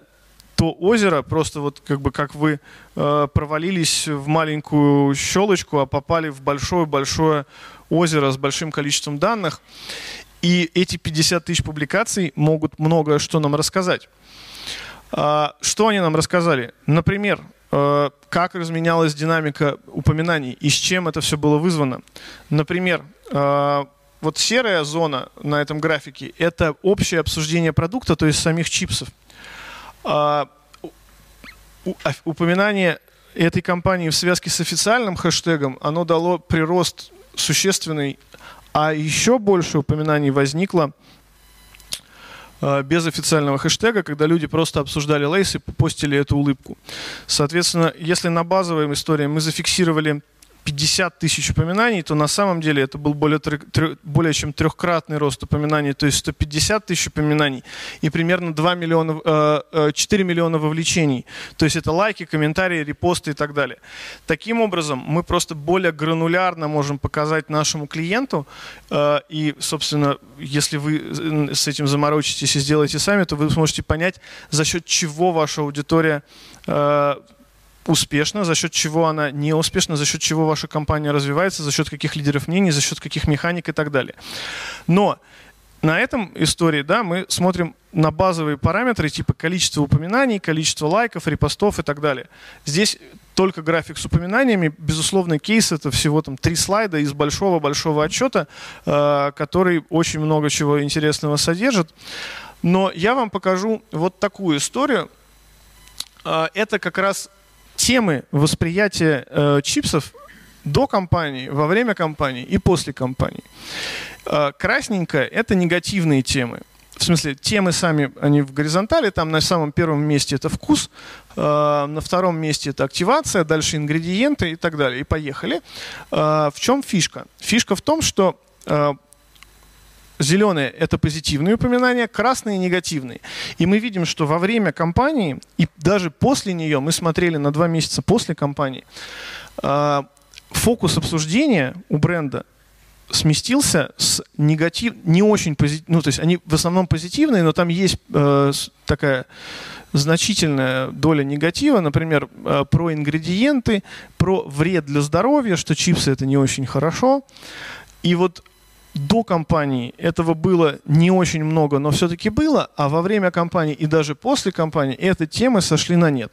то озеро, просто вот как бы как вы э, провалились в маленькую щелочку, а попали в большое-большое озеро с большим количеством данных. И эти 50 тысяч публикаций могут многое что нам рассказать. А, что они нам рассказали? Например, э, как разменялась динамика упоминаний и с чем это все было вызвано. Например, э, вот серая зона на этом графике – это общее обсуждение продукта, то есть самих чипсов. А, а, упоминание этой компании в связке с официальным хэштегом, оно дало прирост существенный, а еще больше упоминаний возникло а, без официального хэштега, когда люди просто обсуждали лейс и постили эту улыбку. Соответственно, если на базовой истории мы зафиксировали 50 тысяч упоминаний, то на самом деле это был более, более чем трехкратный рост упоминаний, то есть 150 тысяч упоминаний и примерно 2 миллиона, 4 э, э, миллиона вовлечений. То есть это лайки, комментарии, репосты и так далее. Таким образом, мы просто более гранулярно можем показать нашему клиенту, э, и, собственно, если вы с этим заморочитесь и сделаете сами, то вы сможете понять, за счет чего ваша аудитория успешна, за счет чего она не успешна, за счет чего ваша компания развивается, за счет каких лидеров мнений, за счет каких механик и так далее. Но на этом истории да, мы смотрим на базовые параметры типа количество упоминаний, количество лайков, репостов и так далее. Здесь только график с упоминаниями. Безусловно, кейс это всего там три слайда из большого-большого отчета, э, который очень много чего интересного содержит. Но я вам покажу вот такую историю. Э, это как раз темы восприятия э, чипсов до кампании, во время кампании и после кампании. Э, красненькое – это негативные темы. В смысле, темы сами, они в горизонтали, там на самом первом месте это вкус, э, на втором месте это активация, дальше ингредиенты и так далее. И поехали. Э, в чем фишка? Фишка в том, что э, Зеленые – это позитивные упоминания, красные – негативные. И мы видим, что во время кампании, и даже после нее, мы смотрели на два месяца после кампании, а, фокус обсуждения у бренда сместился с негатив, не очень позитивный, ну то есть они в основном позитивные, но там есть э, такая значительная доля негатива, например, э, про ингредиенты, про вред для здоровья, что чипсы это не очень хорошо. И вот до кампании этого было не очень много, но все-таки было, а во время кампании и даже после кампании эти темы сошли на нет.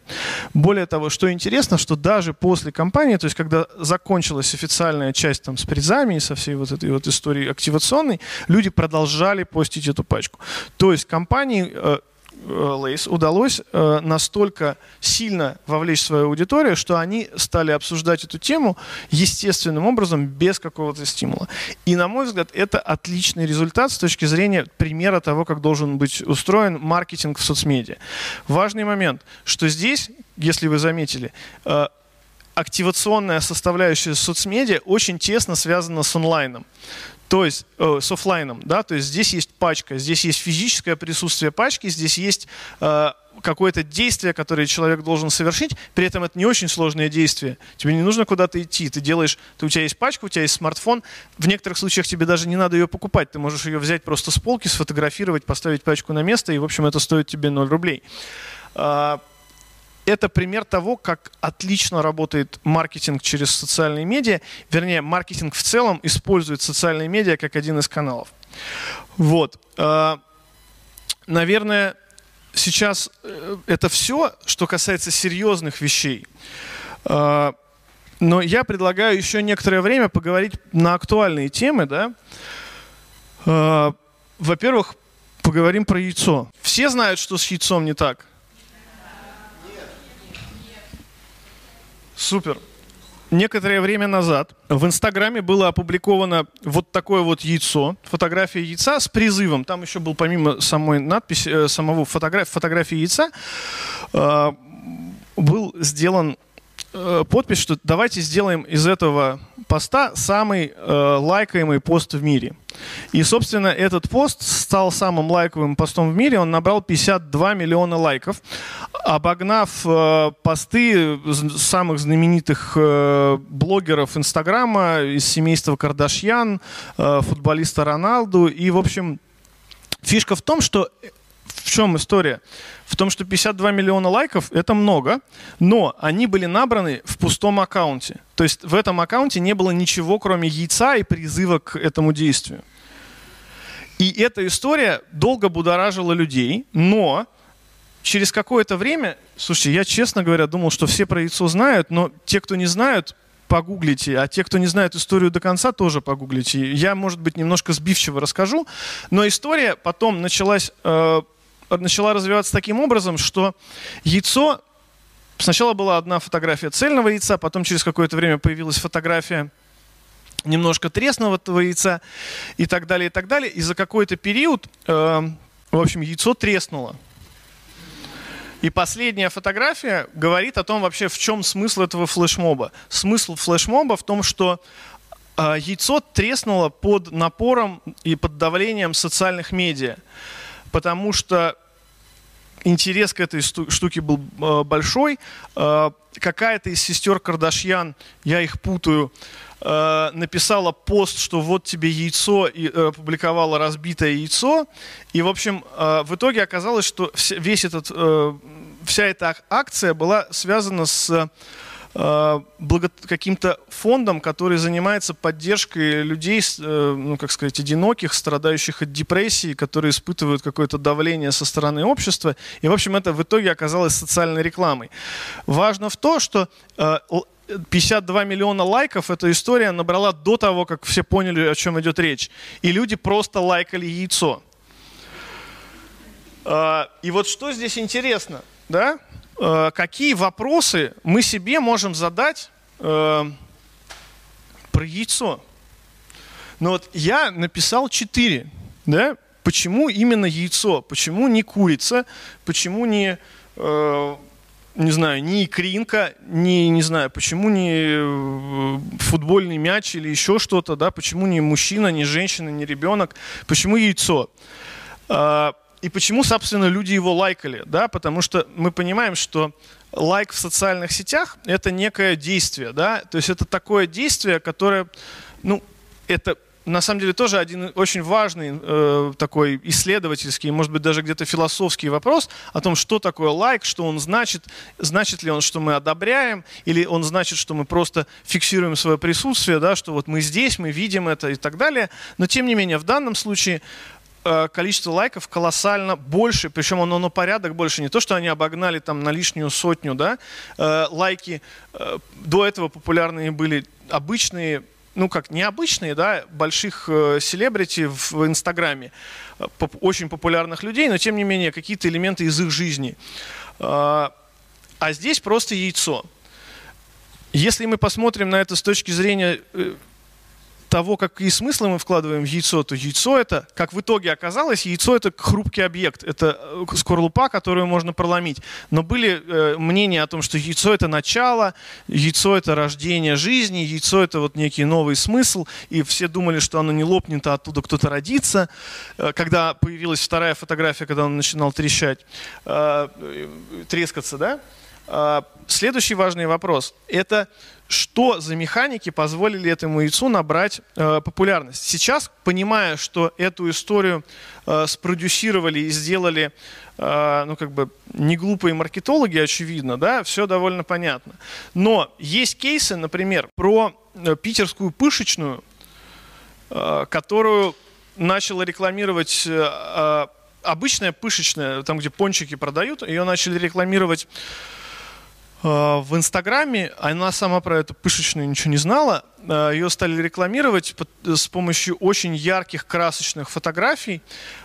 Более того, что интересно, что даже после кампании, то есть когда закончилась официальная часть там с призами и со всей вот этой вот истории активационной, люди продолжали постить эту пачку. То есть компании э, Лейс удалось э, настолько сильно вовлечь свою аудиторию, что они стали обсуждать эту тему естественным образом, без какого-то стимула. И, на мой взгляд, это отличный результат с точки зрения примера того, как должен быть устроен маркетинг в соцмедиа. Важный момент, что здесь, если вы заметили, э, активационная составляющая соцмедиа очень тесно связана с онлайном то есть э, с офлайном, да, то есть здесь есть пачка, здесь есть физическое присутствие пачки, здесь есть э, какое-то действие, которое человек должен совершить, при этом это не очень сложное действие. Тебе не нужно куда-то идти, ты делаешь, ты, у тебя есть пачка, у тебя есть смартфон, в некоторых случаях тебе даже не надо ее покупать, ты можешь ее взять просто с полки, сфотографировать, поставить пачку на место, и, в общем, это стоит тебе 0 рублей. А, это пример того, как отлично работает маркетинг через социальные медиа. Вернее, маркетинг в целом использует социальные медиа как один из каналов. Вот. А, наверное, сейчас э, это все, что касается серьезных вещей. Э, но я предлагаю еще некоторое время поговорить на актуальные темы. Да? Э, во-первых, поговорим про яйцо. Все знают, что с яйцом не так? Супер некоторое время назад в Инстаграме было опубликовано вот такое вот яйцо, фотография яйца с призывом. Там еще был помимо самой надписи, э, самого фотографии, фотографии яйца, э, был сделан э, подпись, что давайте сделаем из этого поста самый э, лайкаемый пост в мире. И, собственно, этот пост стал самым лайковым постом в мире. Он набрал 52 миллиона лайков, обогнав э, посты самых знаменитых э, блогеров Инстаграма из семейства Кардашьян, э, футболиста Роналду. И, в общем, фишка в том, что в чем история? В том, что 52 миллиона лайков – это много, но они были набраны в пустом аккаунте. То есть в этом аккаунте не было ничего, кроме яйца и призыва к этому действию. И эта история долго будоражила людей, но через какое-то время, слушайте, я, честно говоря, думал, что все про яйцо знают, но те, кто не знают, погуглите, а те, кто не знает историю до конца, тоже погуглите. Я, может быть, немножко сбивчиво расскажу, но история потом началась э, начала развиваться таким образом, что яйцо... Сначала была одна фотография цельного яйца, потом через какое-то время появилась фотография немножко тресного яйца и так далее, и так далее. И за какой-то период, э, в общем, яйцо треснуло. И последняя фотография говорит о том вообще, в чем смысл этого флешмоба. Смысл флешмоба в том, что э, яйцо треснуло под напором и под давлением социальных медиа потому что интерес к этой штуке был э, большой. Э, какая-то из сестер Кардашьян, я их путаю, э, написала пост, что вот тебе яйцо, и опубликовала разбитое яйцо. И, в общем, в итоге оказалось, что весь этот, вся эта акция была связана с каким-то фондом, который занимается поддержкой людей, э, ну, как сказать, одиноких, страдающих от депрессии, которые испытывают какое-то давление со стороны общества. И, в общем, это в итоге оказалось социальной рекламой. Важно в том, что 52 э, миллиона лайков эта история набрала до того, как все поняли, о чем идет речь. И люди просто лайкали яйцо. И вот что здесь интересно, да? Э, какие вопросы мы себе можем задать э, про яйцо. Ну вот я написал четыре, да? Почему именно яйцо? Почему не курица? Почему не, э, не знаю, не икринка? Не, не знаю, почему не футбольный мяч или еще что-то, да? Почему не мужчина, не женщина, не ребенок? Почему яйцо? И почему, собственно, люди его лайкали? Да? Потому что мы понимаем, что лайк в социальных сетях – это некое действие. Да? То есть это такое действие, которое, ну, это на самом деле тоже один очень важный э, такой исследовательский, может быть, даже где-то философский вопрос о том, что такое лайк, что он значит, значит ли он, что мы одобряем, или он значит, что мы просто фиксируем свое присутствие, да, что вот мы здесь, мы видим это и так далее. Но тем не менее, в данном случае количество лайков колоссально больше, причем оно на порядок больше. Не то, что они обогнали там на лишнюю сотню, да, э, лайки э, до этого популярные были обычные, ну как, необычные, да, больших селебрити в Инстаграме, очень популярных людей, но тем не менее какие-то элементы из их жизни. А здесь просто яйцо. Если мы посмотрим на это с точки зрения того, какие смыслы мы вкладываем в яйцо, то яйцо это, как в итоге оказалось, яйцо это хрупкий объект, это э, скорлупа, которую можно проломить. Но были э, мнения о том, что яйцо это начало, яйцо это рождение жизни, яйцо это вот некий новый смысл, и все думали, что оно не лопнет, а оттуда кто-то родится. Э, когда появилась вторая фотография, когда он начинал трещать, э, трескаться, да? Э, следующий важный вопрос – это что за механики позволили этому яйцу набрать э, популярность. Сейчас, понимая, что эту историю э, спродюсировали и сделали, э, ну как бы не глупые маркетологи, очевидно, да, все довольно понятно. Но есть кейсы, например, про э, питерскую пышечную, э, которую начала рекламировать э, э обычная пышечная, там, где пончики продают, ее начали рекламировать в Инстаграме. Она сама про эту пышечную ничего не знала. Э, ее стали рекламировать с помощью очень ярких, красочных фотографий.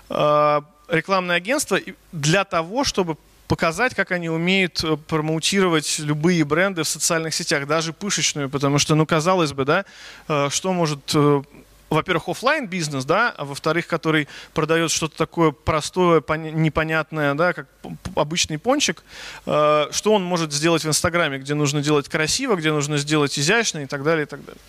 Э, рекламное агентство для того, чтобы показать, как они умеют э, промоутировать любые бренды в социальных сетях, даже пышечную, потому что, ну, казалось бы, да, э, что может э, во-первых, офлайн бизнес, да, а во-вторых, который продает что-то такое простое, непонятное, да, как обычный пончик, что он может сделать в Инстаграме, где нужно делать красиво, где нужно сделать изящно и так далее, и так далее.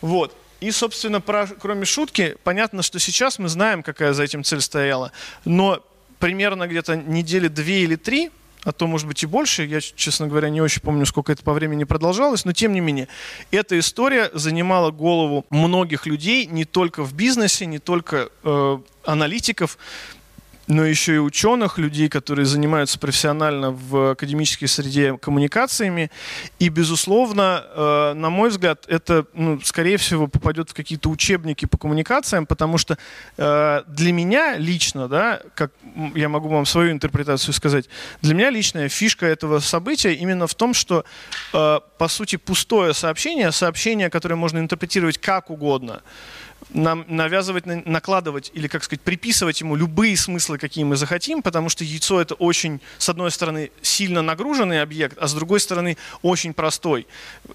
Вот. И, собственно, про, кроме шутки, понятно, что сейчас мы знаем, какая за этим цель стояла, но примерно где-то недели две или три, а то, может быть, и больше. Я, честно говоря, не очень помню, сколько это по времени продолжалось, но тем не менее, эта история занимала голову многих людей, не только в бизнесе, не только э, аналитиков, но еще и ученых, людей, которые занимаются профессионально в академической среде коммуникациями. И, безусловно, э, на мой взгляд, это, ну, скорее всего, попадет в какие-то учебники по коммуникациям, потому что э, для меня лично, да, как я могу вам свою интерпретацию сказать, для меня личная фишка этого события именно в том, что, э, по сути, пустое сообщение, сообщение, которое можно интерпретировать как угодно, нам навязывать, накладывать или, как сказать, приписывать ему любые смыслы, какие мы захотим, потому что яйцо это очень, с одной стороны, сильно нагруженный объект, а с другой стороны, очень простой.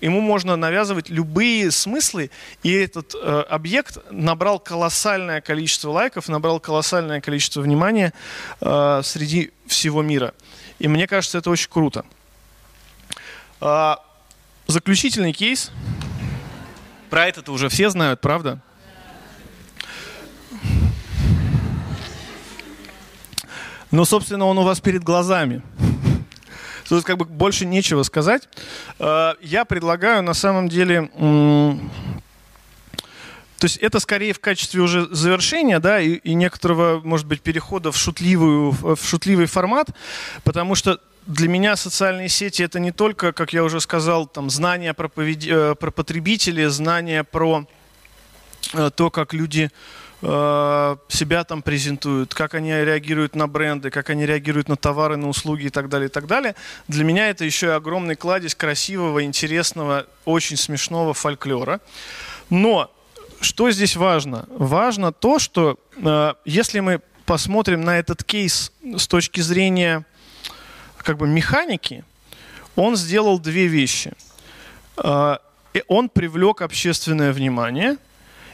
Ему можно навязывать любые смыслы, и этот э, объект набрал колоссальное количество лайков, набрал колоссальное количество внимания э, среди всего мира. И мне кажется, это очень круто. Э, заключительный кейс. Про это-то уже все знают, правда? Но, собственно, он у вас перед глазами. Тут как бы больше нечего сказать. Э, я предлагаю на самом деле... То есть это скорее в качестве уже завершения, да, и, и некоторого, может быть, перехода в, шутливую, в шутливый формат, потому что для меня социальные сети это не только, как я уже сказал, там, знания про, повед... Э, про потребителей, знания про э, то, как люди себя там презентуют, как они реагируют на бренды, как они реагируют на товары, на услуги и так далее, и так далее. Для меня это еще и огромный кладезь красивого, интересного, очень смешного фольклора. Но что здесь важно? Важно то, что э, если мы посмотрим на этот кейс с точки зрения как бы механики, он сделал две вещи. Э, он привлек общественное внимание –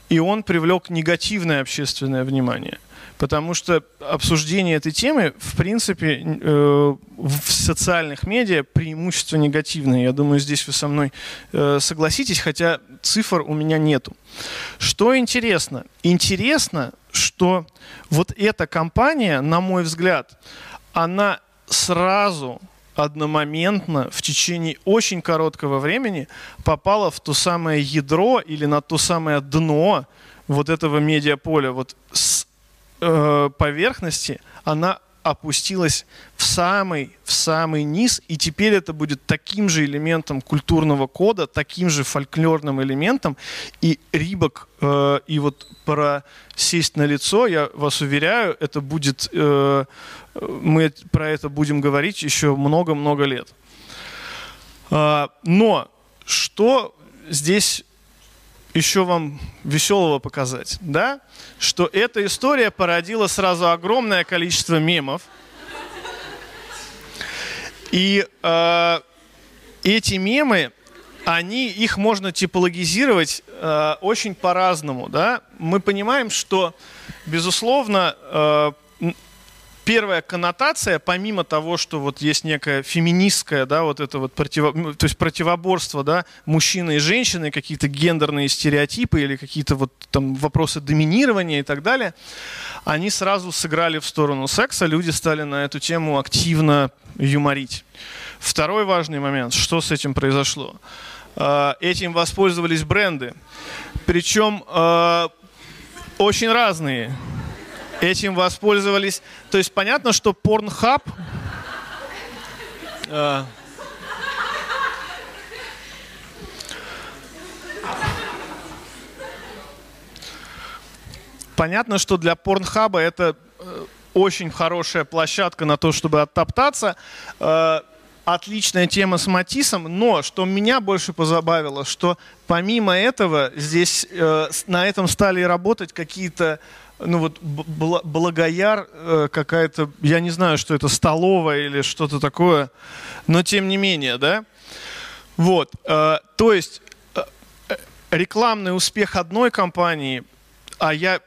и он привлек негативное общественное внимание. Потому что обсуждение этой темы, в принципе, э, в социальных медиа преимущество негативное. Я думаю, здесь вы со мной э, согласитесь, хотя цифр у меня нету. Что интересно? Интересно, что вот эта компания, на мой взгляд, она сразу одномоментно в течение очень короткого времени попала в то самое ядро или на то самое дно вот этого медиаполя. Вот с э, поверхности она опустилась в самый, в самый низ, и теперь это будет таким же элементом культурного кода, таким же фольклорным элементом, и Рибок, э, и вот про сесть на лицо, я вас уверяю, это будет, э, мы про это будем говорить еще много-много лет. Э, но что здесь еще вам веселого показать, да? Что эта история породила сразу огромное количество мемов. И э, эти мемы, они, их можно типологизировать э, очень по-разному, да? Мы понимаем, что, безусловно, э, первая коннотация, помимо того, что вот есть некая феминистская, да, вот это вот противо, то есть противоборство, да, мужчины и женщины, какие-то гендерные стереотипы или какие-то вот там вопросы доминирования и так далее, они сразу сыграли в сторону секса, люди стали на эту тему активно юморить. Второй важный момент, что с этим произошло? А, этим воспользовались бренды, причем а, очень разные этим воспользовались. То есть понятно, что Pornhub... Э, понятно, что для Порнхаба это э, очень хорошая площадка на то, чтобы оттоптаться. Э, отличная тема с Матисом, но что меня больше позабавило, что помимо этого здесь э, на этом стали работать какие-то ну вот Благояр э, какая-то, я не знаю, что это, столовая или что-то такое, но тем не менее, да. Вот, э, то есть э, рекламный успех одной компании, а я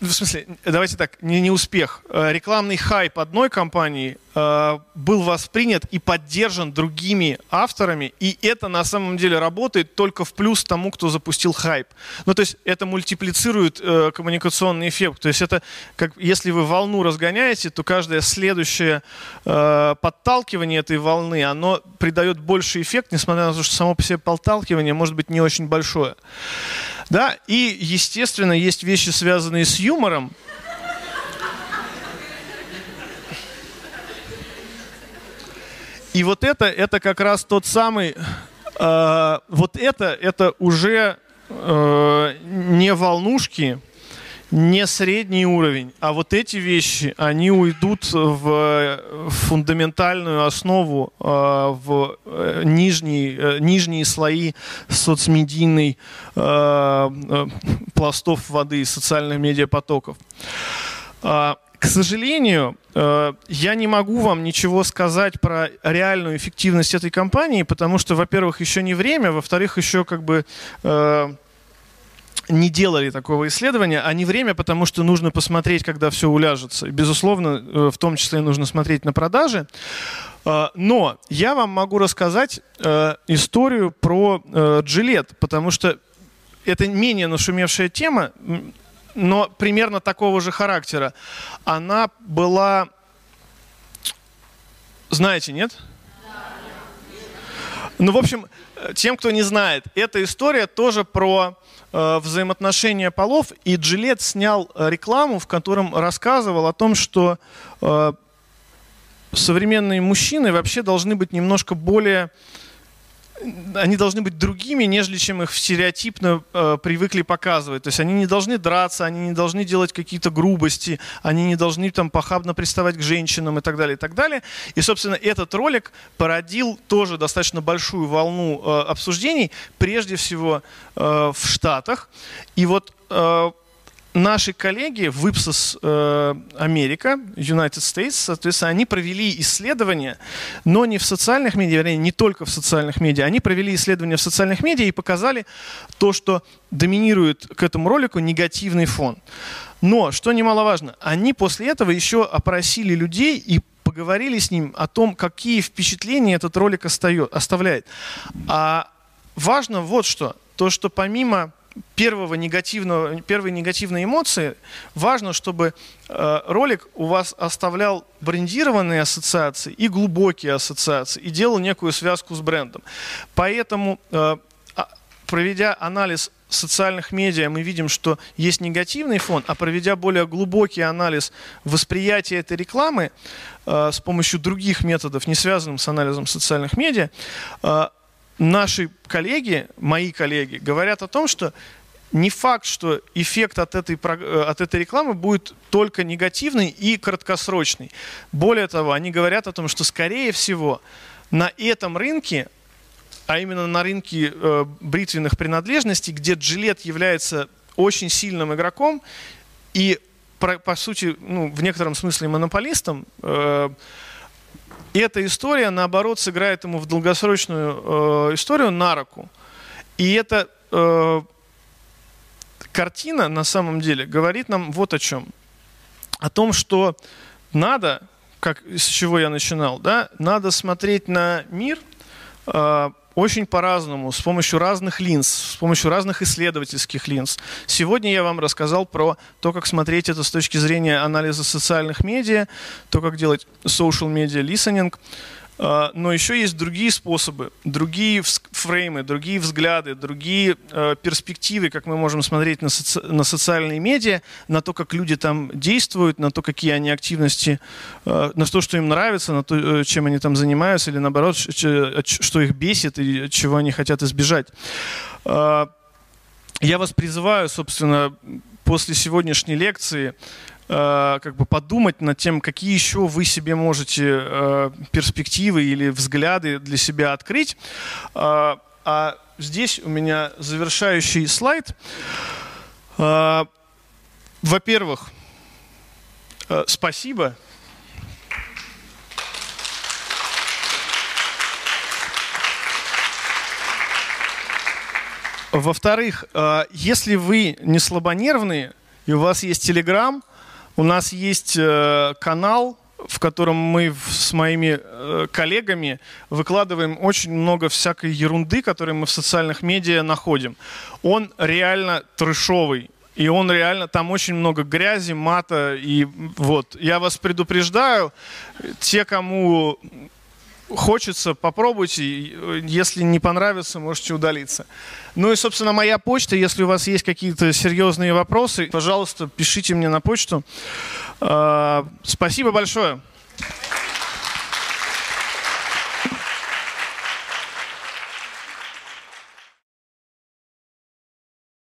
в смысле, давайте так, не, не успех. Рекламный хайп одной компании был воспринят и поддержан другими авторами, и это на самом деле работает только в плюс тому, кто запустил хайп. Ну, то есть это мультиплицирует э, коммуникационный эффект. То есть это, как если вы волну разгоняете, то каждое следующее э, подталкивание этой волны, оно придает больший эффект, несмотря на то, что само по себе подталкивание может быть не очень большое. Да? И, естественно, есть вещи, связанные с юмором. И вот это, это как раз тот самый, э, вот это, это уже э, не волнушки, не средний уровень, а вот эти вещи, они уйдут в фундаментальную основу, а, в э, нижние, э, нижние слои соцмедийной а, э, пластов воды, социальных медиапотоков. А, к сожалению, я не могу вам ничего сказать про реальную эффективность этой компании, потому что, во-первых, еще не время, во-вторых, еще как бы не делали такого исследования, а не время, потому что нужно посмотреть, когда все уляжется. Безусловно, э, в том числе нужно смотреть на продажи. Э, но я вам могу рассказать э, историю про Джилет, потому что это менее нашумевшая тема, но примерно такого же характера. Она была... Знаете, нет? Ну, в общем, тем, кто не знает, эта история тоже про э, взаимоотношения полов, и Джилет снял рекламу, в котором рассказывал о том, что э, современные мужчины вообще должны быть немножко более они должны быть другими, нежели чем их стереотипно э, привыкли показывать. То есть они не должны драться, они не должны делать какие-то грубости, они не должны там похабно приставать к женщинам и так далее, и так далее. И, собственно, этот ролик породил тоже достаточно большую волну э, обсуждений, прежде всего э, в Штатах. И вот э, наши коллеги в Ipsos э, Америка, United States, соответственно, они провели исследования, но не в социальных медиа, вернее, не только в социальных медиа, они провели исследования в социальных медиа и показали то, что доминирует к этому ролику негативный фон. Но, что немаловажно, они после этого еще опросили людей и поговорили с ним о том, какие впечатления этот ролик оставляет. А важно вот что, то, что помимо первого негативного, первой негативной эмоции, важно, чтобы э, ролик у вас оставлял брендированные ассоциации и глубокие ассоциации, и делал некую связку с брендом. Поэтому, э, а, проведя анализ социальных медиа, мы видим, что есть негативный фон, а проведя более глубокий анализ восприятия этой рекламы э, с помощью других методов, не связанных с анализом социальных медиа, наши коллеги, мои коллеги, говорят о том, что не факт, что эффект от этой, э, от этой рекламы будет только негативный и краткосрочный. Более того, они говорят о том, что, скорее всего, на этом рынке, а именно на рынке э, бритвенных принадлежностей, где Джилет является очень сильным игроком и, по, сути, ну, в некотором смысле монополистом, э, и эта история, наоборот, сыграет ему в долгосрочную э, историю на руку. И эта э, картина, на самом деле, говорит нам вот о чем. О том, что надо, как, с чего я начинал, да, надо смотреть на мир э, очень по-разному, с помощью разных линз, с помощью разных исследовательских линз. Сегодня я вам рассказал про то, как смотреть это с точки зрения анализа социальных медиа, то, как делать social media listening. А, но еще есть другие способы, другие фреймы, другие взгляды, другие э, перспективы, как мы можем смотреть на, соци на социальные медиа, на то, как люди там действуют, на то, какие они активности, э, на то, что им нравится, на то, э, чем они там занимаются, или наоборот, что их бесит и чего они хотят избежать. Я вас призываю, собственно, после сегодняшней лекции э, как бы подумать над тем, какие еще вы себе можете э, перспективы или взгляды для себя открыть. Э, а здесь у меня завершающий слайд. Э, во-первых, э, спасибо. Во-вторых, э, если вы не слабонервные, и у вас есть Телеграм, у нас есть э, канал, в котором мы с моими э, коллегами выкладываем очень много всякой ерунды, которую мы в социальных медиа находим. Он реально трешовый. И он реально, там очень много грязи, мата. И вот, я вас предупреждаю, те, кому хочется, попробуйте. Если не понравится, можете удалиться. Ну и, собственно, моя почта. Если у вас есть какие-то серьезные вопросы, пожалуйста, пишите мне на почту. А, спасибо большое.